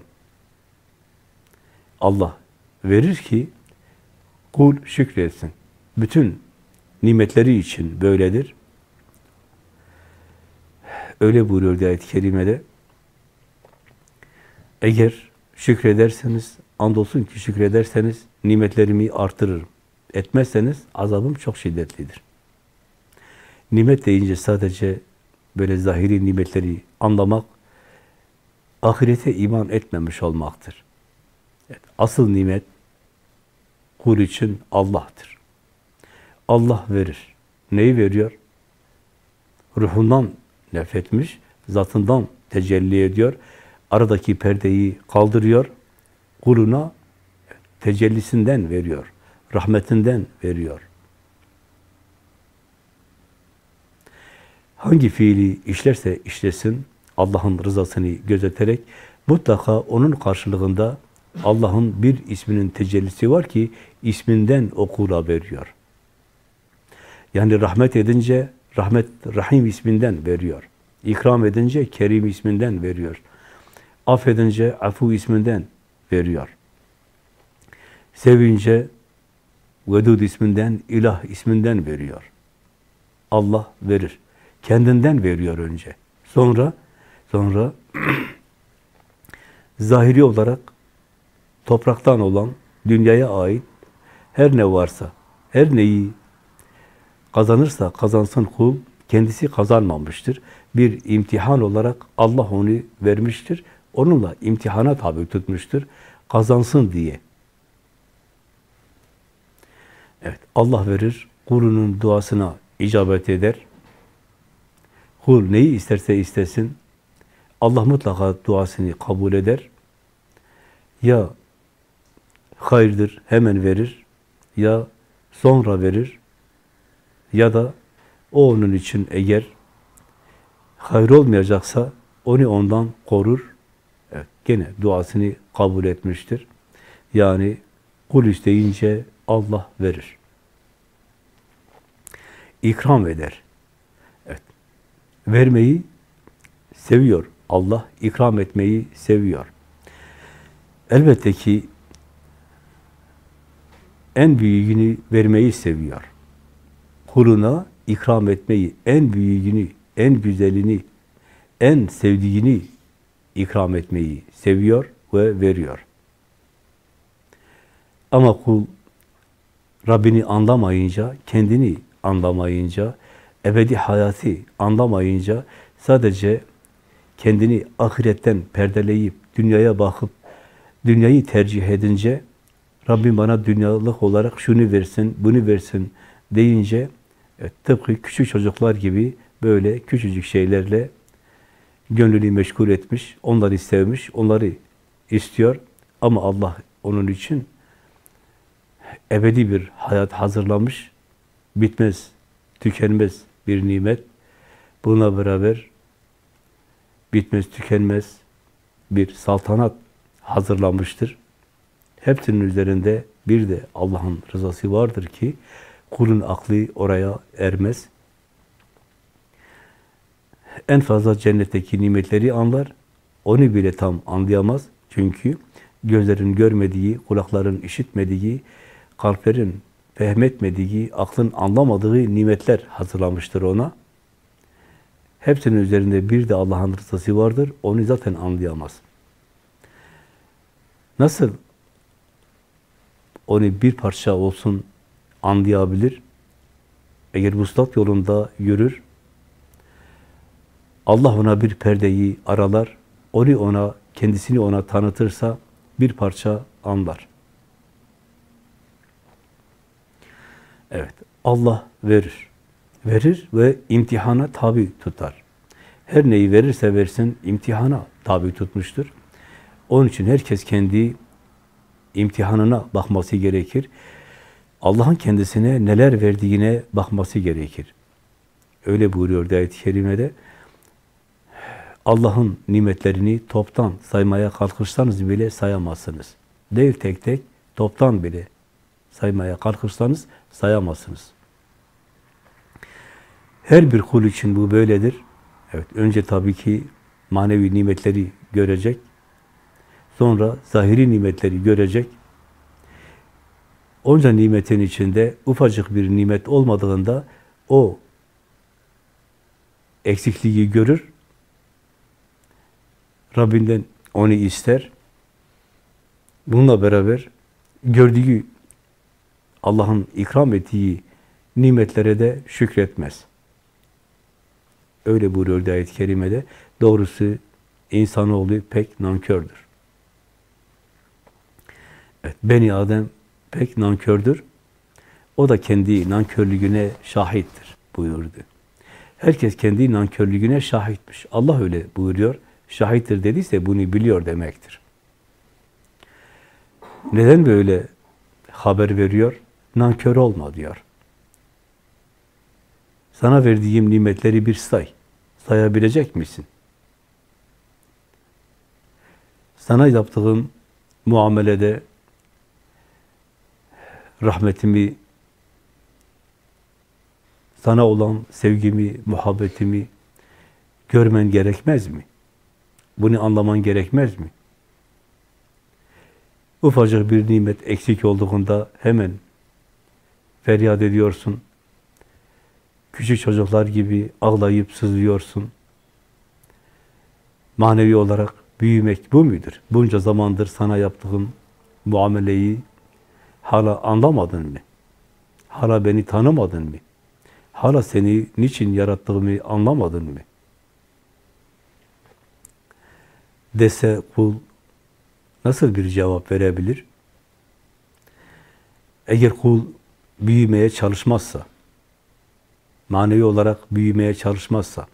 Allah verir ki kul şükretsin. Bütün nimetleri için böyledir. Öyle buyuruyor ayet-i kerimede. Eğer şükrederseniz, andolsun ki şükrederseniz nimetlerimi artırırım. Etmezseniz azabım çok şiddetlidir. Nimet deyince sadece böyle zahiri nimetleri anlamak, ahirete iman etmemiş olmaktır. Asıl nimet kul için Allah'tır. Allah verir. Neyi veriyor? Ruhundan nefretmiş, zatından tecelli ediyor. Aradaki perdeyi kaldırıyor. Kuluna tecellisinden veriyor. Rahmetinden veriyor. Hangi fiili işlerse işlesin, Allah'ın rızasını gözeterek mutlaka onun karşılığında Allah'ın bir isminin tecellisi var ki isminden okula veriyor. Yani rahmet edince rahmet Rahim isminden veriyor. İkram edince Kerim isminden veriyor. Affedince Afu isminden veriyor. Sevince Vedud isminden, İlah isminden veriyor. Allah verir. Kendinden veriyor önce. Sonra sonra zahiri olarak topraktan olan, dünyaya ait her ne varsa, her neyi kazanırsa kazansın kul, kendisi kazanmamıştır. Bir imtihan olarak Allah onu vermiştir. Onunla imtihana tabi tutmuştur. Kazansın diye. Evet, Allah verir, kulunun duasına icabet eder. Kul neyi isterse istesin, Allah mutlaka duasını kabul eder. Ya hayırdır, hemen verir, ya sonra verir, ya da o onun için eğer hayır olmayacaksa onu ondan korur. Evet, gene duasını kabul etmiştir. Yani kul isteyince Allah verir. İkram eder. Evet. Vermeyi seviyor. Allah ikram etmeyi seviyor. Elbette ki en büyüğünü vermeyi seviyor. Kuluna ikram etmeyi, en büyüğünü, en güzelini, en sevdiğini ikram etmeyi seviyor ve veriyor. Ama kul Rabbini anlamayınca, kendini anlamayınca, ebedi hayatı anlamayınca sadece kendini ahiretten perdeleyip dünyaya bakıp dünyayı tercih edince Rabbim bana dünyalık olarak şunu versin, bunu versin deyince evet, tıpkı küçük çocuklar gibi böyle küçücük şeylerle gönlünü meşgul etmiş, onları sevmiş, onları istiyor ama Allah onun için ebedi bir hayat hazırlamış, bitmez, tükenmez bir nimet. Buna beraber bitmez, tükenmez bir saltanat hazırlanmıştır. Hepsinin üzerinde bir de Allah'ın rızası vardır ki kulun aklı oraya ermez. En fazla cennetteki nimetleri anlar. Onu bile tam anlayamaz. Çünkü gözlerin görmediği, kulakların işitmediği, kalplerin fehmetmediği, aklın anlamadığı nimetler hazırlamıştır ona. Hepsinin üzerinde bir de Allah'ın rızası vardır. Onu zaten anlayamaz. Nasıl onu bir parça olsun anlayabilir? Eğer vuslat yolunda yürür, Allah ona bir perdeyi aralar, onu ona, kendisini ona tanıtırsa bir parça anlar. Evet, Allah verir. Verir ve imtihana tabi tutar. Her neyi verirse versin imtihana tabi tutmuştur. Onun için herkes kendi imtihanına bakması gerekir. Allah'ın kendisine neler verdiğine bakması gerekir. Öyle buyuruyor ayet-i kerimede. Allah'ın nimetlerini toptan saymaya kalkışsanız bile sayamazsınız. Değil tek tek, toptan bile saymaya kalkışsanız sayamazsınız. Her bir kul için bu böyledir. Evet, önce tabii ki manevi nimetleri görecek. Sonra zahiri nimetleri görecek. Onca nimetin içinde ufacık bir nimet olmadığında o eksikliği görür. Rabbinden onu ister. Bununla beraber gördüğü Allah'ın ikram ettiği nimetlere de şükretmez. Öyle buyuruyor ayet-i kerimede. Doğrusu insanoğlu pek nankördür. Evet, Beni Adem pek nankördür. O da kendi nankörlüğüne şahittir buyurdu. Herkes kendi nankörlüğüne şahitmiş. Allah öyle buyuruyor. Şahittir dediyse bunu biliyor demektir. Neden böyle haber veriyor? Nankör olma diyor. Sana verdiğim nimetleri bir say. Sayabilecek misin? Sana yaptığım muamelede rahmetimi, sana olan sevgimi, muhabbetimi görmen gerekmez mi? Bunu anlaman gerekmez mi? Ufacık bir nimet eksik olduğunda hemen feryat ediyorsun. Küçük çocuklar gibi ağlayıp sızlıyorsun. Manevi olarak büyümek bu müdür? Bunca zamandır sana yaptığım muameleyi hala anlamadın mı? Hala beni tanımadın mı? Hala seni niçin yarattığımı anlamadın mı? Dese kul nasıl bir cevap verebilir? Eğer kul büyümeye çalışmazsa, manevi olarak büyümeye çalışmazsa,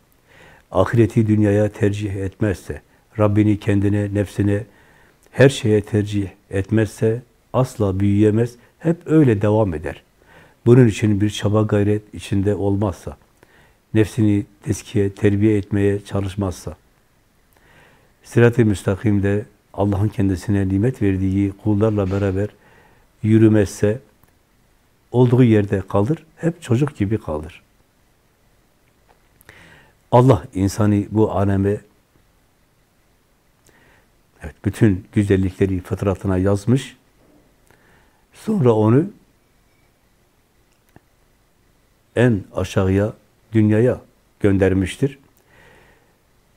ahireti dünyaya tercih etmezse, Rabbini kendine, nefsine, her şeye tercih etmezse asla büyüyemez, hep öyle devam eder. Bunun için bir çaba gayret içinde olmazsa, nefsini teskiye, terbiye etmeye çalışmazsa, sirat-i müstakimde Allah'ın kendisine nimet verdiği kullarla beraber yürümezse, olduğu yerde kalır, hep çocuk gibi kalır. Allah insanı bu aleme evet, bütün güzellikleri fıtratına yazmış. Sonra onu en aşağıya, dünyaya göndermiştir.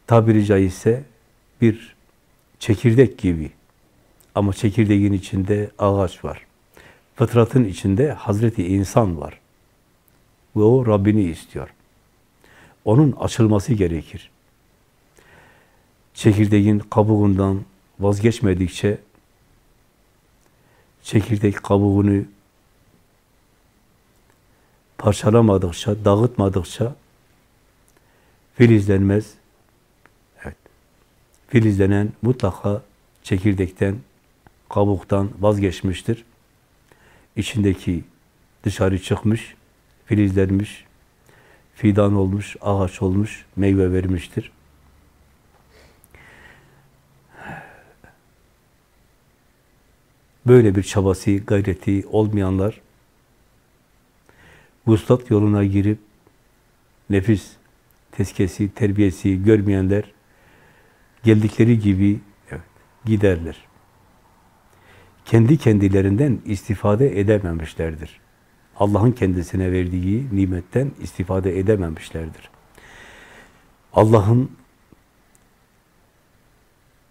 Tabiri caizse bir çekirdek gibi. Ama çekirdeğin içinde ağaç var. Fıtratın içinde Hazreti insan var. Ve o Rabbini istiyor. Onun açılması gerekir. Çekirdeğin kabuğundan vazgeçmedikçe çekirdek kabuğunu parçalamadıkça, dağıtmadıkça filizlenmez. Evet. Filizlenen mutlaka çekirdekten, kabuktan vazgeçmiştir. İçindeki dışarı çıkmış, filizlenmiş, fidan olmuş, ağaç olmuş, meyve vermiştir. Böyle bir çabası, gayreti olmayanlar vuslat yoluna girip nefis tezkesi, terbiyesi görmeyenler geldikleri gibi evet, giderler. Kendi kendilerinden istifade edememişlerdir. Allah'ın kendisine verdiği nimetten istifade edememişlerdir. Allah'ın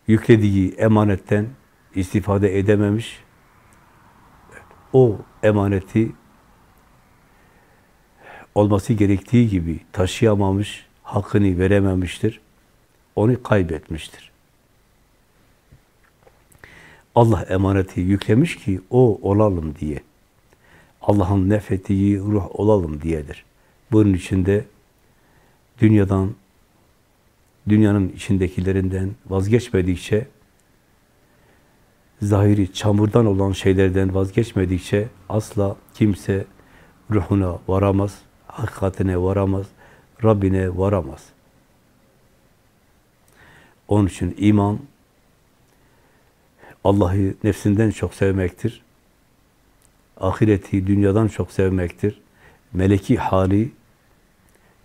yüklediği emanetten istifade edememiş, o emaneti olması gerektiği gibi taşıyamamış, hakkını verememiştir, onu kaybetmiştir. Allah emaneti yüklemiş ki o olalım diye. Allah'ın nefettiği ruh olalım diyedir. Bunun içinde dünyadan, dünyanın içindekilerinden vazgeçmedikçe, zahiri çamurdan olan şeylerden vazgeçmedikçe asla kimse ruhuna varamaz, hakikatine varamaz, Rabbine varamaz. Onun için iman, Allah'ı nefsinden çok sevmektir. Ahireti dünyadan çok sevmektir. Meleki hali,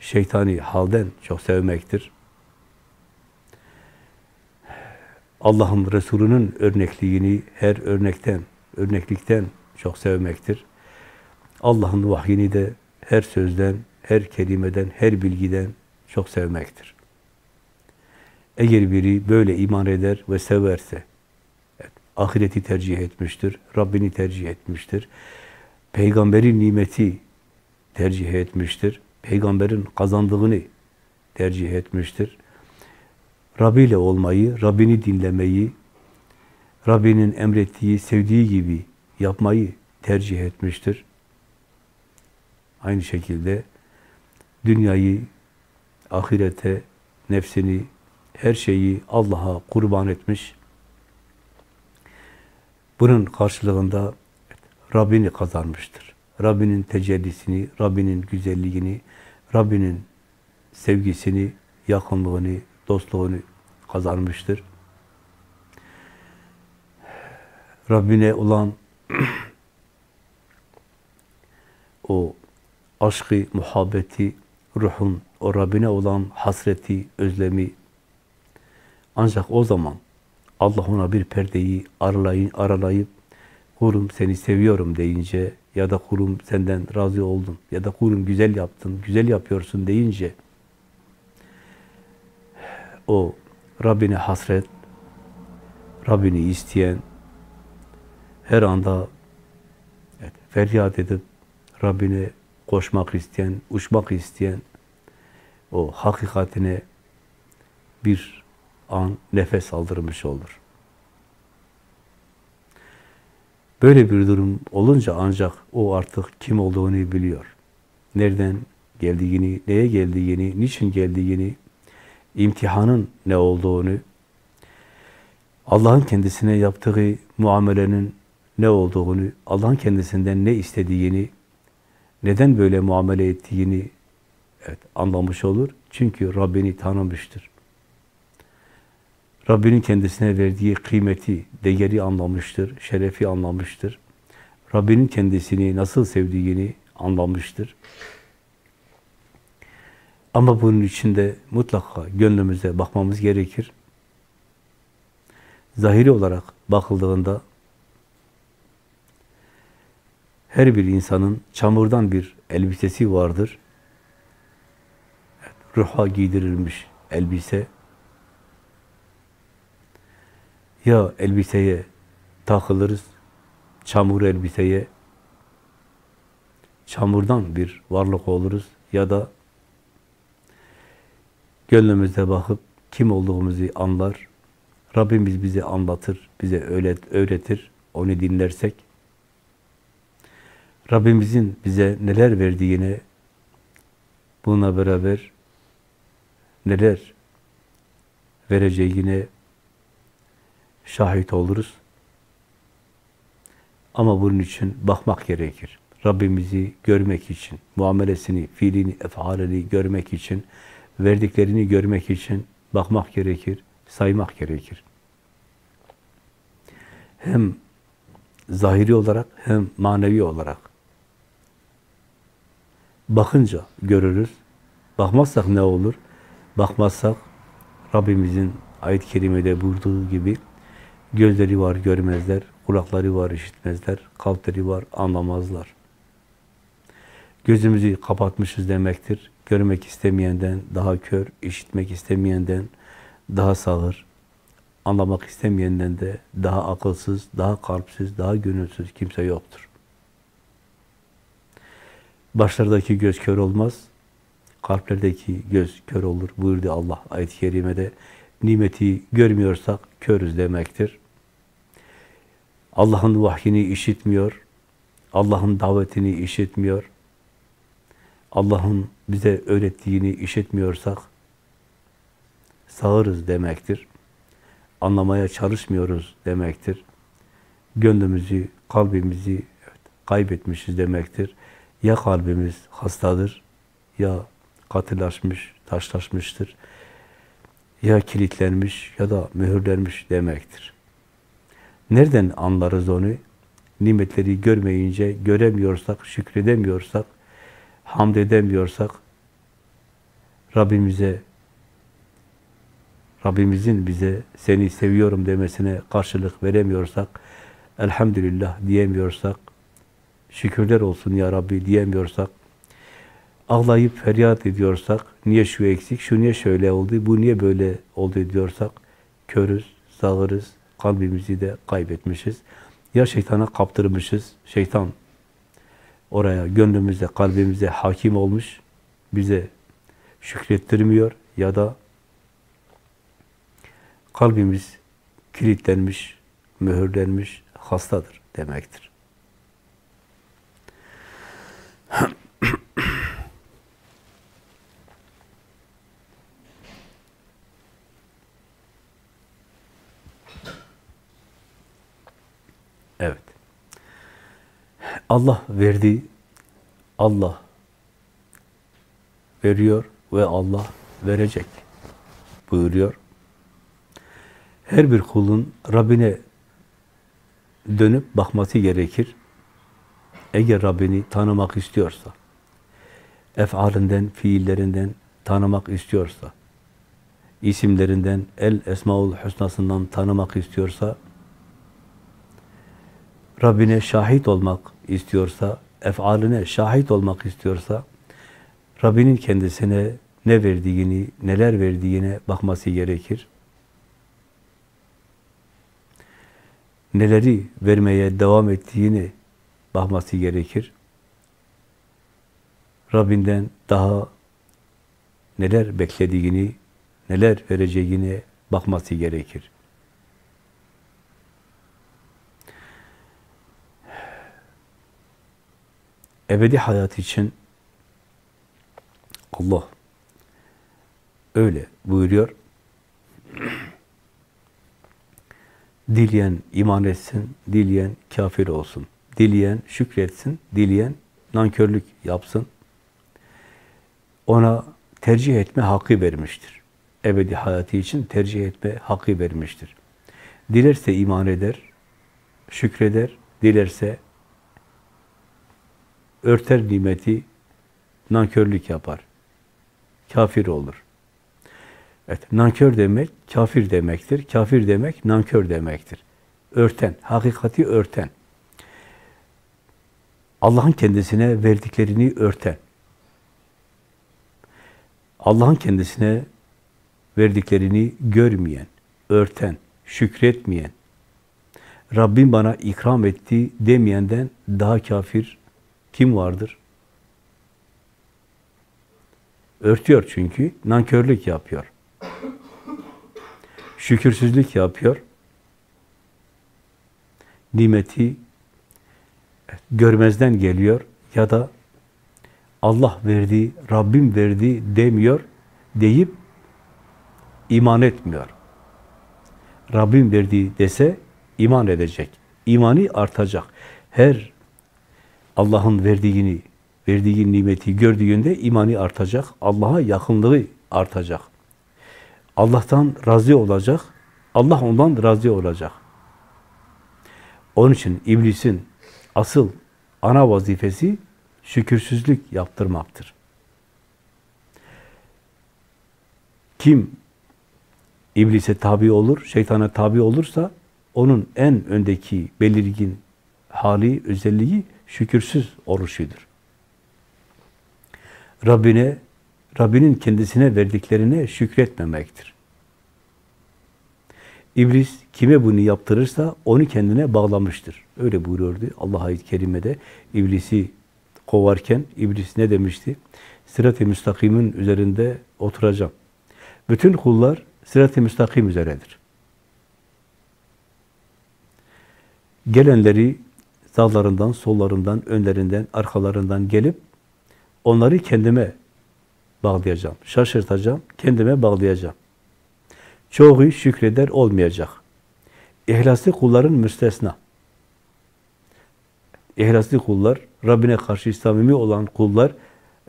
şeytani halden çok sevmektir. Allah'ın Resulü'nün örnekliğini her örnekten, örneklikten çok sevmektir. Allah'ın vahyini de her sözden, her kelimeden, her bilgiden çok sevmektir. Eğer biri böyle iman eder ve severse, evet, ahireti tercih etmiştir, Rabbini tercih etmiştir, peygamberin nimeti tercih etmiştir, peygamberin kazandığını tercih etmiştir, Rabbi ile olmayı, Rabbini dinlemeyi, Rabbinin emrettiği, sevdiği gibi yapmayı tercih etmiştir. Aynı şekilde dünyayı, ahirete, nefsini, her şeyi Allah'a kurban etmiş. Bunun karşılığında Rabbini kazanmıştır. Rabbinin tecellisini, Rabbinin güzelliğini, Rabbinin sevgisini, yakınlığını, dostluğunu kazanmıştır. Rabbine olan o aşkı, muhabbeti, ruhun, o Rabbine olan hasreti, özlemi ancak o zaman Allah ona bir perdeyi aralayıp kurum seni seviyorum deyince ya da kurum senden razı oldum ya da kurum güzel yaptın, güzel yapıyorsun deyince o Rabbine hasret, Rabbini isteyen, her anda evet, feryat edip Rabbine koşmak isteyen, uçmak isteyen, o hakikatine bir an nefes aldırmış olur. Böyle bir durum olunca ancak o artık kim olduğunu biliyor. Nereden geldiğini, neye geldiğini, niçin geldiğini, imtihanın ne olduğunu, Allah'ın kendisine yaptığı muamelenin ne olduğunu, Allah'ın kendisinden ne istediğini, neden böyle muamele ettiğini evet, anlamış olur. Çünkü Rabbini tanımıştır. Rabbinin kendisine verdiği kıymeti, değeri anlamıştır, şerefi anlamıştır. Rabbinin kendisini nasıl sevdiğini anlamıştır. Ama bunun için de mutlaka gönlümüze bakmamız gerekir. Zahiri olarak bakıldığında her bir insanın çamurdan bir elbisesi vardır. Ruha giydirilmiş elbise. Ya elbiseye takılırız, çamur elbiseye, çamurdan bir varlık oluruz ya da Gönlümüze bakıp kim olduğumuzu anlar. Rabbimiz bize anlatır, bize öğret, öğretir. Onu dinlersek Rabbimizin bize neler verdiğine bununla beraber neler vereceğine şahit oluruz. Ama bunun için bakmak gerekir. Rabbimizi görmek için, muamelesini, fiilini, efalini görmek için verdiklerini görmek için bakmak gerekir, saymak gerekir. Hem zahiri olarak hem manevi olarak. Bakınca görürüz. Bakmazsak ne olur? Bakmazsak Rabbimizin ayet-i kerimede buyurduğu gibi gözleri var görmezler, kulakları var işitmezler, kalpleri var anlamazlar. Gözümüzü kapatmışız demektir. Görmek istemeyenden daha kör, işitmek istemeyenden daha sağır, anlamak istemeyenden de daha akılsız, daha kalpsiz, daha gönülsüz kimse yoktur. Başlardaki göz kör olmaz, kalplerdeki göz kör olur buyurdu Allah ayet-i kerimede. Nimeti görmüyorsak körüz demektir. Allah'ın vahyini işitmiyor, Allah'ın davetini işitmiyor, Allah'ın bize öğrettiğini işitmiyorsak sağırız demektir. Anlamaya çalışmıyoruz demektir. Gönlümüzü, kalbimizi evet, kaybetmişiz demektir. Ya kalbimiz hastadır, ya katılaşmış, taşlaşmıştır, ya kilitlenmiş ya da mühürlenmiş demektir. Nereden anlarız onu? Nimetleri görmeyince, göremiyorsak, şükredemiyorsak, hamd edemiyorsak, Rabbimize, Rabbimizin bize seni seviyorum demesine karşılık veremiyorsak, elhamdülillah diyemiyorsak, şükürler olsun ya Rabbi diyemiyorsak, ağlayıp feryat ediyorsak, niye şu eksik, şu niye şöyle oldu, bu niye böyle oldu diyorsak, körüz, sağırız, kalbimizi de kaybetmişiz. Ya şeytana kaptırmışız, şeytan oraya gönlümüze, kalbimize hakim olmuş, bize şükrettirmiyor ya da kalbimiz kilitlenmiş, mühürlenmiş, hastadır demektir. Evet. Allah verdi, Allah veriyor ve Allah verecek buyuruyor. Her bir kulun Rabbine dönüp bakması gerekir. Eğer Rabbini tanımak istiyorsa, efalinden, fiillerinden tanımak istiyorsa, isimlerinden, el esmaul husnasından tanımak istiyorsa, Rabbine şahit olmak istiyorsa, efaline şahit olmak istiyorsa, Rabbinin kendisine ne verdiğini, neler verdiğine bakması gerekir. Neleri vermeye devam ettiğini bakması gerekir. Rabbinden daha neler beklediğini, neler vereceğini bakması gerekir. Ebedi hayat için Allah öyle buyuruyor. Dileyen iman etsin, dileyen kafir olsun. Dileyen şükretsin, dileyen nankörlük yapsın. Ona tercih etme hakkı vermiştir. Ebedi hayatı için tercih etme hakkı vermiştir. Dilerse iman eder, şükreder, dilerse örter nimeti, nankörlük yapar. Kafir olur. Evet, nankör demek, kafir demektir. Kafir demek, nankör demektir. Örten, hakikati örten. Allah'ın kendisine verdiklerini örten. Allah'ın kendisine verdiklerini görmeyen, örten, şükretmeyen, Rabbim bana ikram etti demeyenden daha kafir kim vardır? Örtüyor çünkü, nankörlük yapıyor. Şükürsüzlük yapıyor. Nimeti görmezden geliyor ya da Allah verdi, Rabbim verdi demiyor deyip iman etmiyor. Rabbim verdi dese iman edecek. İmanı artacak. Her Allah'ın verdiğini, verdiği nimeti gördüğünde imani artacak, Allah'a yakınlığı artacak. Allah'tan razı olacak, Allah ondan razı olacak. Onun için iblisin asıl ana vazifesi şükürsüzlük yaptırmaktır. Kim iblise tabi olur, şeytana tabi olursa onun en öndeki belirgin hali, özelliği şükürsüz oluşudur. Rabbine, Rabbinin kendisine verdiklerine şükretmemektir. İblis kime bunu yaptırırsa onu kendine bağlamıştır. Öyle buyuruyordu Allah ayet-i kerimede. İblisi kovarken iblis ne demişti? Sırat-ı müstakimin üzerinde oturacağım. Bütün kullar sırat-ı müstakim üzeredir. Gelenleri sağlarından, sollarından, önlerinden, arkalarından gelip onları kendime bağlayacağım. Şaşırtacağım, kendime bağlayacağım. Çoğu şükreder olmayacak. İhlaslı kulların müstesna. İhlaslı kullar, Rabbine karşı samimi olan kullar,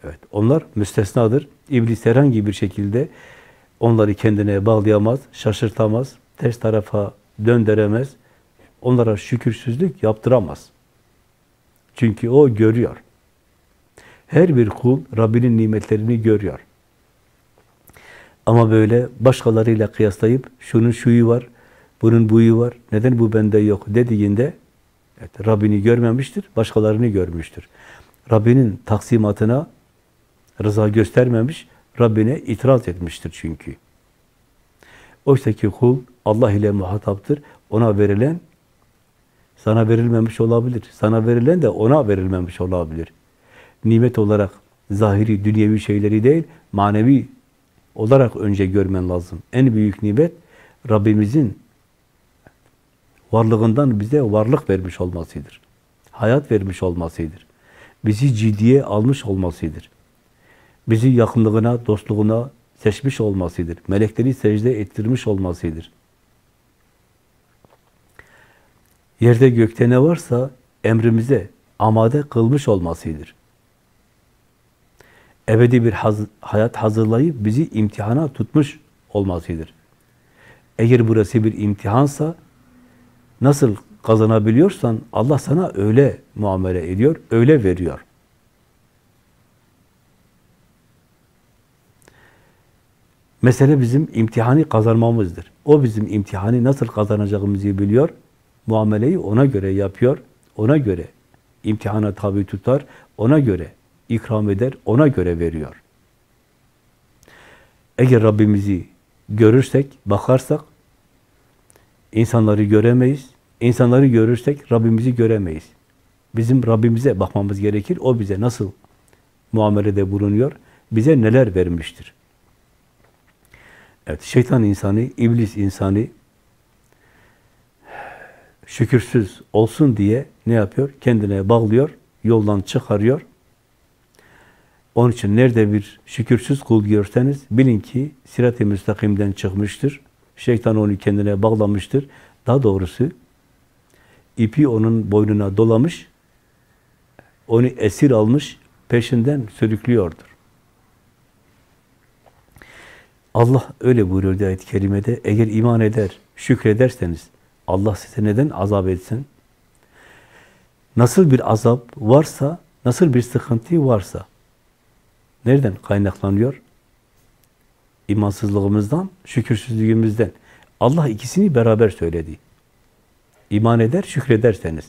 evet onlar müstesnadır. İblis herhangi bir şekilde onları kendine bağlayamaz, şaşırtamaz, ters tarafa döndüremez, onlara şükürsüzlük yaptıramaz. Çünkü o görüyor. Her bir kul Rabbinin nimetlerini görüyor. Ama böyle başkalarıyla kıyaslayıp şunun şuyu var, bunun buyu var, neden bu bende yok dediğinde evet, Rabbini görmemiştir, başkalarını görmüştür. Rabbinin taksimatına rıza göstermemiş, Rabbine itiraz etmiştir çünkü. Oysa ki kul Allah ile muhataptır. Ona verilen sana verilmemiş olabilir. Sana verilen de ona verilmemiş olabilir. Nimet olarak zahiri, dünyevi şeyleri değil, manevi olarak önce görmen lazım. En büyük nimet Rabbimizin varlığından bize varlık vermiş olmasıdır. Hayat vermiş olmasıdır. Bizi ciddiye almış olmasıdır. Bizi yakınlığına, dostluğuna seçmiş olmasıdır. Melekleri secde ettirmiş olmasıdır. Yerde gökte ne varsa emrimize amade kılmış olmasıdır. Ebedi bir haz hayat hazırlayıp bizi imtihana tutmuş olmasıdır. Eğer burası bir imtihansa nasıl kazanabiliyorsan Allah sana öyle muamele ediyor, öyle veriyor. Mesele bizim imtihanı kazanmamızdır. O bizim imtihanı nasıl kazanacağımızı biliyor. Muameleyi ona göre yapıyor. Ona göre imtihana tabi tutar. Ona göre ikram eder. Ona göre veriyor. Eğer Rabbimizi görürsek, bakarsak insanları göremeyiz. İnsanları görürsek Rabbimizi göremeyiz. Bizim Rabbimize bakmamız gerekir. O bize nasıl muamelede bulunuyor? Bize neler vermiştir? Evet, şeytan insanı, iblis insanı şükürsüz olsun diye ne yapıyor? Kendine bağlıyor, yoldan çıkarıyor. Onun için nerede bir şükürsüz kul görseniz bilin ki sirat-i müstakimden çıkmıştır. Şeytan onu kendine bağlamıştır. Daha doğrusu ipi onun boynuna dolamış, onu esir almış, peşinden sürüklüyordur. Allah öyle buyuruyor ayet-i kerimede. Eğer iman eder, şükrederseniz Allah size neden azap etsin? Nasıl bir azap varsa, nasıl bir sıkıntı varsa nereden kaynaklanıyor? İmansızlığımızdan, şükürsüzlüğümüzden. Allah ikisini beraber söyledi. İman eder, şükrederseniz.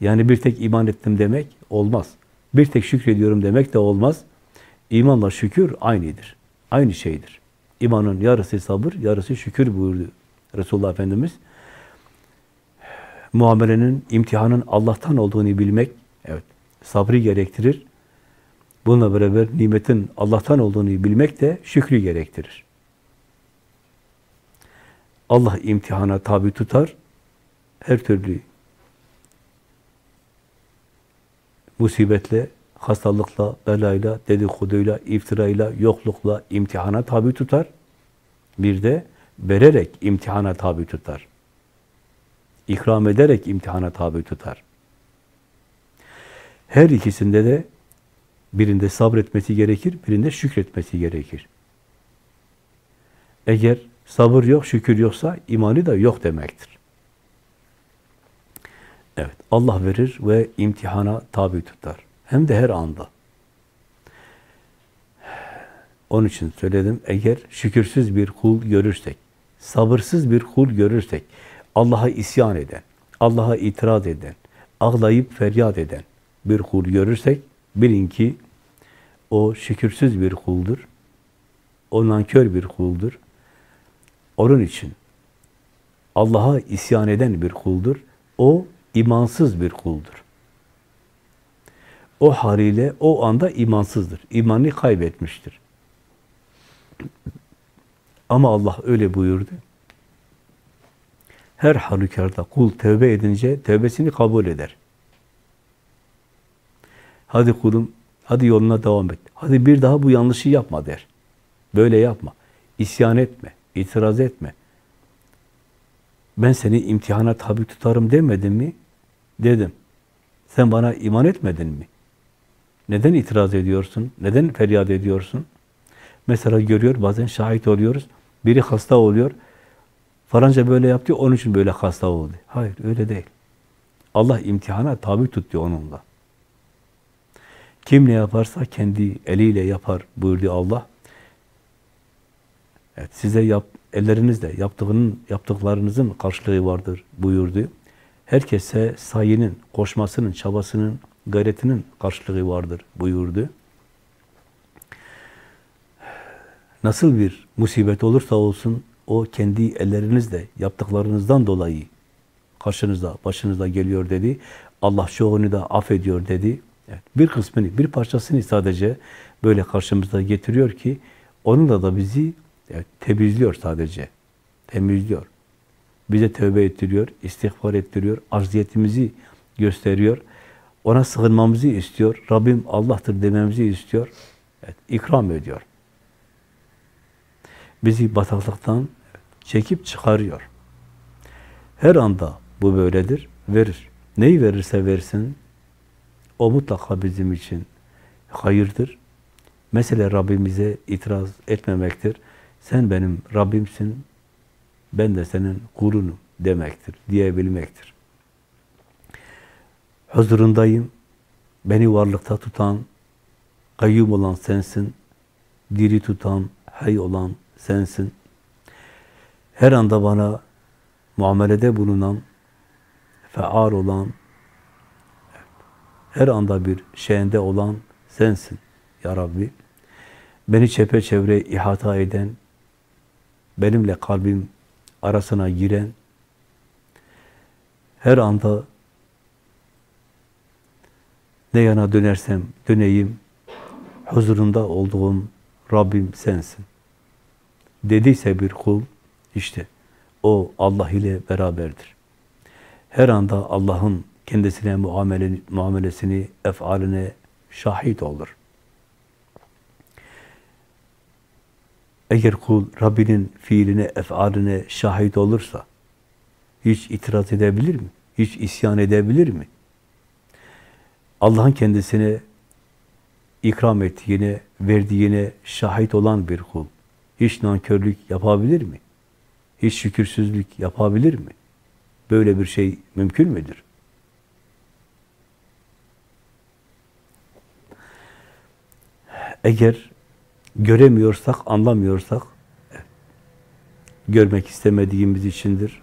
Yani bir tek iman ettim demek olmaz. Bir tek şükrediyorum demek de olmaz. İmanla şükür aynıdır. Aynı şeydir. İmanın yarısı sabır, yarısı şükür buyurdu Resulullah Efendimiz. Muamelenin, imtihanın Allah'tan olduğunu bilmek, evet, sabrı gerektirir. Bununla beraber nimetin Allah'tan olduğunu bilmek de şükrü gerektirir. Allah imtihana tabi tutar, her türlü musibetle, hastalıkla, belayla, dedikoduyla, iftirayla, yoklukla imtihana tabi tutar. Bir de vererek imtihana tabi tutar. İkram ederek imtihana tabi tutar. Her ikisinde de birinde sabretmesi gerekir, birinde şükretmesi gerekir. Eğer sabır yok, şükür yoksa imanı da yok demektir. Evet, Allah verir ve imtihana tabi tutar. Hem de her anda. Onun için söyledim, eğer şükürsüz bir kul görürsek, sabırsız bir kul görürsek, Allah'a isyan eden, Allah'a itiraz eden, ağlayıp feryat eden bir kul görürsek, bilin ki O şükürsüz bir kuldur. O nankör bir kuldur. Onun için Allah'a isyan eden bir kuldur. O imansız bir kuldur. O haliyle o anda imansızdır. İmanı kaybetmiştir. Ama Allah öyle buyurdu. Her halükarda kul tövbe edince tövbesini kabul eder. Hadi kulum, hadi yoluna devam et. Hadi bir daha bu yanlışı yapma der. Böyle yapma. İsyan etme, itiraz etme. Ben seni imtihana tabi tutarım demedim mi? Dedim. Sen bana iman etmedin mi? Neden itiraz ediyorsun? Neden feryat ediyorsun? Mesela görüyor, bazen şahit oluyoruz. Biri hasta oluyor. Faranca böyle yaptı, onun için böyle hasta oldu. Hayır, öyle değil. Allah imtihana tabi tutuyor onunla. Kim ne yaparsa kendi eliyle yapar buyurdu Allah. Evet, size yap, ellerinizle yaptığının, yaptıklarınızın karşılığı vardır buyurdu. Herkese sayının, koşmasının, çabasının, gayretinin karşılığı vardır buyurdu. Nasıl bir musibet olursa olsun, o kendi ellerinizle yaptıklarınızdan dolayı karşınızda, başınızda geliyor dedi. Allah çoğunu da affediyor dedi. Evet, bir kısmını, bir parçasını sadece böyle karşımıza getiriyor ki onunla da bizi evet, temizliyor sadece. Temizliyor. Bize tövbe ettiriyor, istiğfar ettiriyor, arziyetimizi gösteriyor. Ona sığınmamızı istiyor. Rabbim Allah'tır dememizi istiyor. Evet, ikram ediyor. Bizi bataklıktan çekip çıkarıyor. Her anda bu böyledir, verir. Neyi verirse versin, o mutlaka bizim için hayırdır. Mesele Rabbimize itiraz etmemektir. Sen benim Rabbimsin, ben de senin kulunum demektir, diyebilmektir. Huzurundayım, beni varlıkta tutan, kayyum olan sensin, diri tutan, hay olan sensin. Her anda bana muamelede bulunan, faal olan, her anda bir şeyinde olan sensin ya Rabbi. Beni çepeçevre ihata eden, benimle kalbim arasına giren, her anda ne yana dönersem döneyim, huzurunda olduğum Rabbim sensin. Dediyse bir kul, işte o Allah ile beraberdir. Her anda Allah'ın kendisine muamele, muamelesini, efaline şahit olur. Eğer kul Rabbinin fiiline, efaline şahit olursa hiç itiraz edebilir mi? Hiç isyan edebilir mi? Allah'ın kendisine ikram ettiğine, verdiğine şahit olan bir kul hiç nankörlük yapabilir mi? Hiç şükürsüzlük yapabilir mi? Böyle bir şey mümkün müdür? Eğer göremiyorsak, anlamıyorsak, görmek istemediğimiz içindir,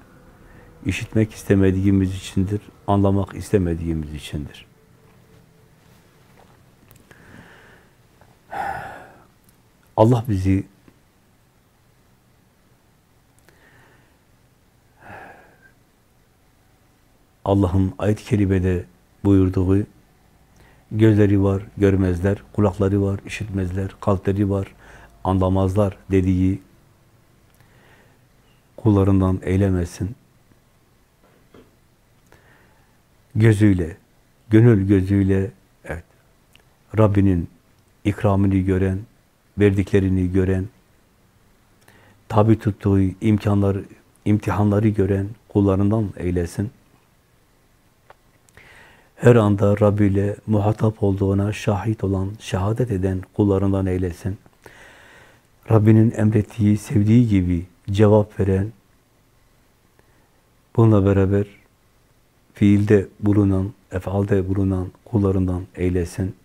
işitmek istemediğimiz içindir, anlamak istemediğimiz içindir. Allah bizi Allah'ın ayet-i kerimede buyurduğu gözleri var, görmezler, kulakları var, işitmezler, kalpleri var, anlamazlar dediği kullarından eylemesin. Gözüyle, gönül gözüyle evet, Rabbinin ikramını gören, verdiklerini gören, tabi tuttuğu imkanları, imtihanları gören kullarından eylesin her anda Rabbi ile muhatap olduğuna şahit olan, şehadet eden kullarından eylesin. Rabbinin emrettiği, sevdiği gibi cevap veren, bununla beraber fiilde bulunan, efalde bulunan kullarından eylesin.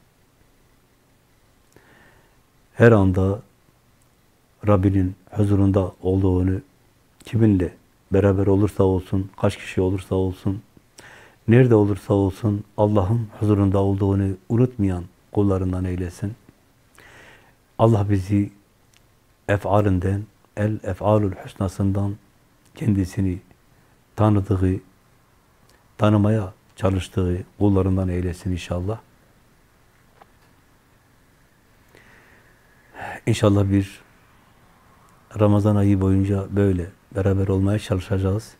Her anda Rabbinin huzurunda olduğunu, kiminle beraber olursa olsun, kaç kişi olursa olsun, nerede olursa olsun Allah'ın huzurunda olduğunu unutmayan kullarından eylesin. Allah bizi efalinden, el efalul husnasından kendisini tanıdığı, tanımaya çalıştığı kullarından eylesin inşallah. İnşallah bir Ramazan ayı boyunca böyle beraber olmaya çalışacağız.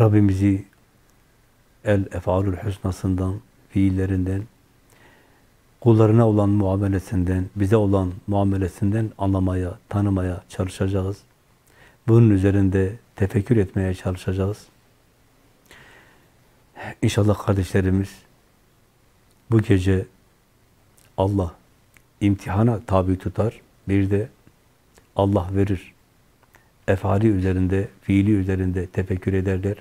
Rabbimizi el efalül husnasından, fiillerinden, kullarına olan muamelesinden, bize olan muamelesinden anlamaya, tanımaya çalışacağız. Bunun üzerinde tefekkür etmeye çalışacağız. İnşallah kardeşlerimiz bu gece Allah imtihana tabi tutar. Bir de Allah verir. Efali üzerinde, fiili üzerinde tefekkür ederler.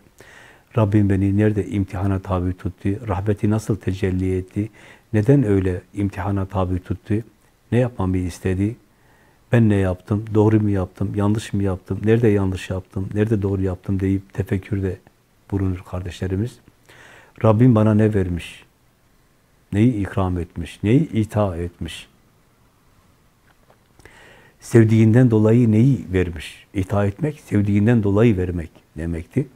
Rabbim beni nerede imtihana tabi tuttu? Rahmeti nasıl tecelli etti? Neden öyle imtihana tabi tuttu? Ne yapmamı istedi? Ben ne yaptım? Doğru mu yaptım? Yanlış mı yaptım? Nerede yanlış yaptım? Nerede doğru yaptım deyip tefekkürde bulunur kardeşlerimiz. Rabbim bana ne vermiş? Neyi ikram etmiş? Neyi ita etmiş? Sevdiğinden dolayı neyi vermiş? İta etmek, sevdiğinden dolayı vermek demekti.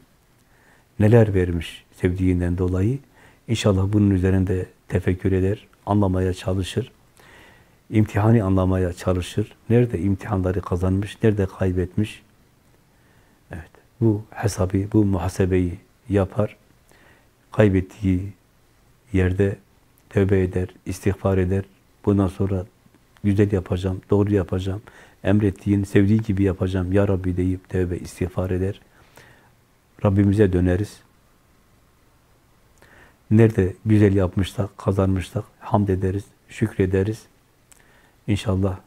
Neler vermiş sevdiğinden dolayı? İnşallah bunun üzerinde tefekkür eder, anlamaya çalışır. İmtihanı anlamaya çalışır. Nerede imtihanları kazanmış, nerede kaybetmiş? Evet, bu hesabı, bu muhasebeyi yapar. Kaybettiği yerde tövbe eder, istiğfar eder. Bundan sonra güzel yapacağım, doğru yapacağım, emrettiğin, sevdiği gibi yapacağım ya Rabbi deyip tövbe, istiğfar eder. Rabbimize döneriz. Nerede güzel yapmışsak, kazanmışsak hamd ederiz, şükrederiz. İnşallah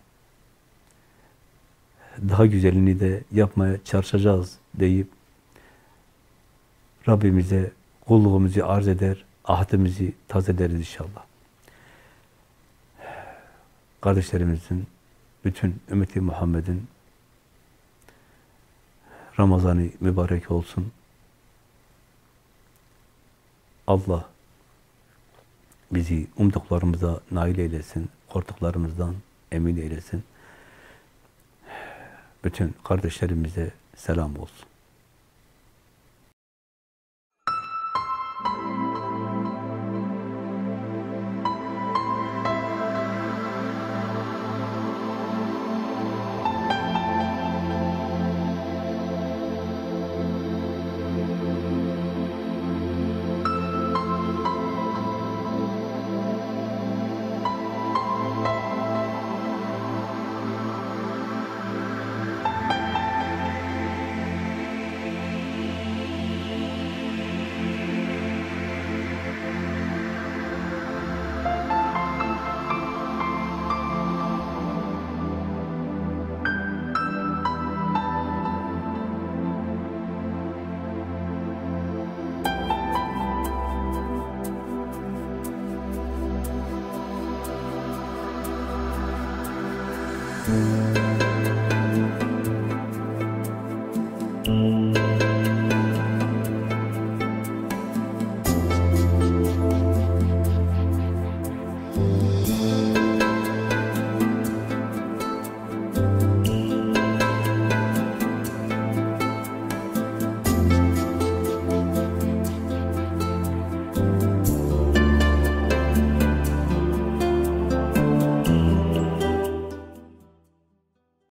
daha güzelini de yapmaya çalışacağız deyip Rabbimize kulluğumuzu arz eder, ahdimizi tazeleriz inşallah. Kardeşlerimizin, bütün ümmeti Muhammed'in Ramazanı mübarek olsun. Allah bizi umduklarımıza nail eylesin, korktuklarımızdan emin eylesin. Bütün kardeşlerimize selam olsun.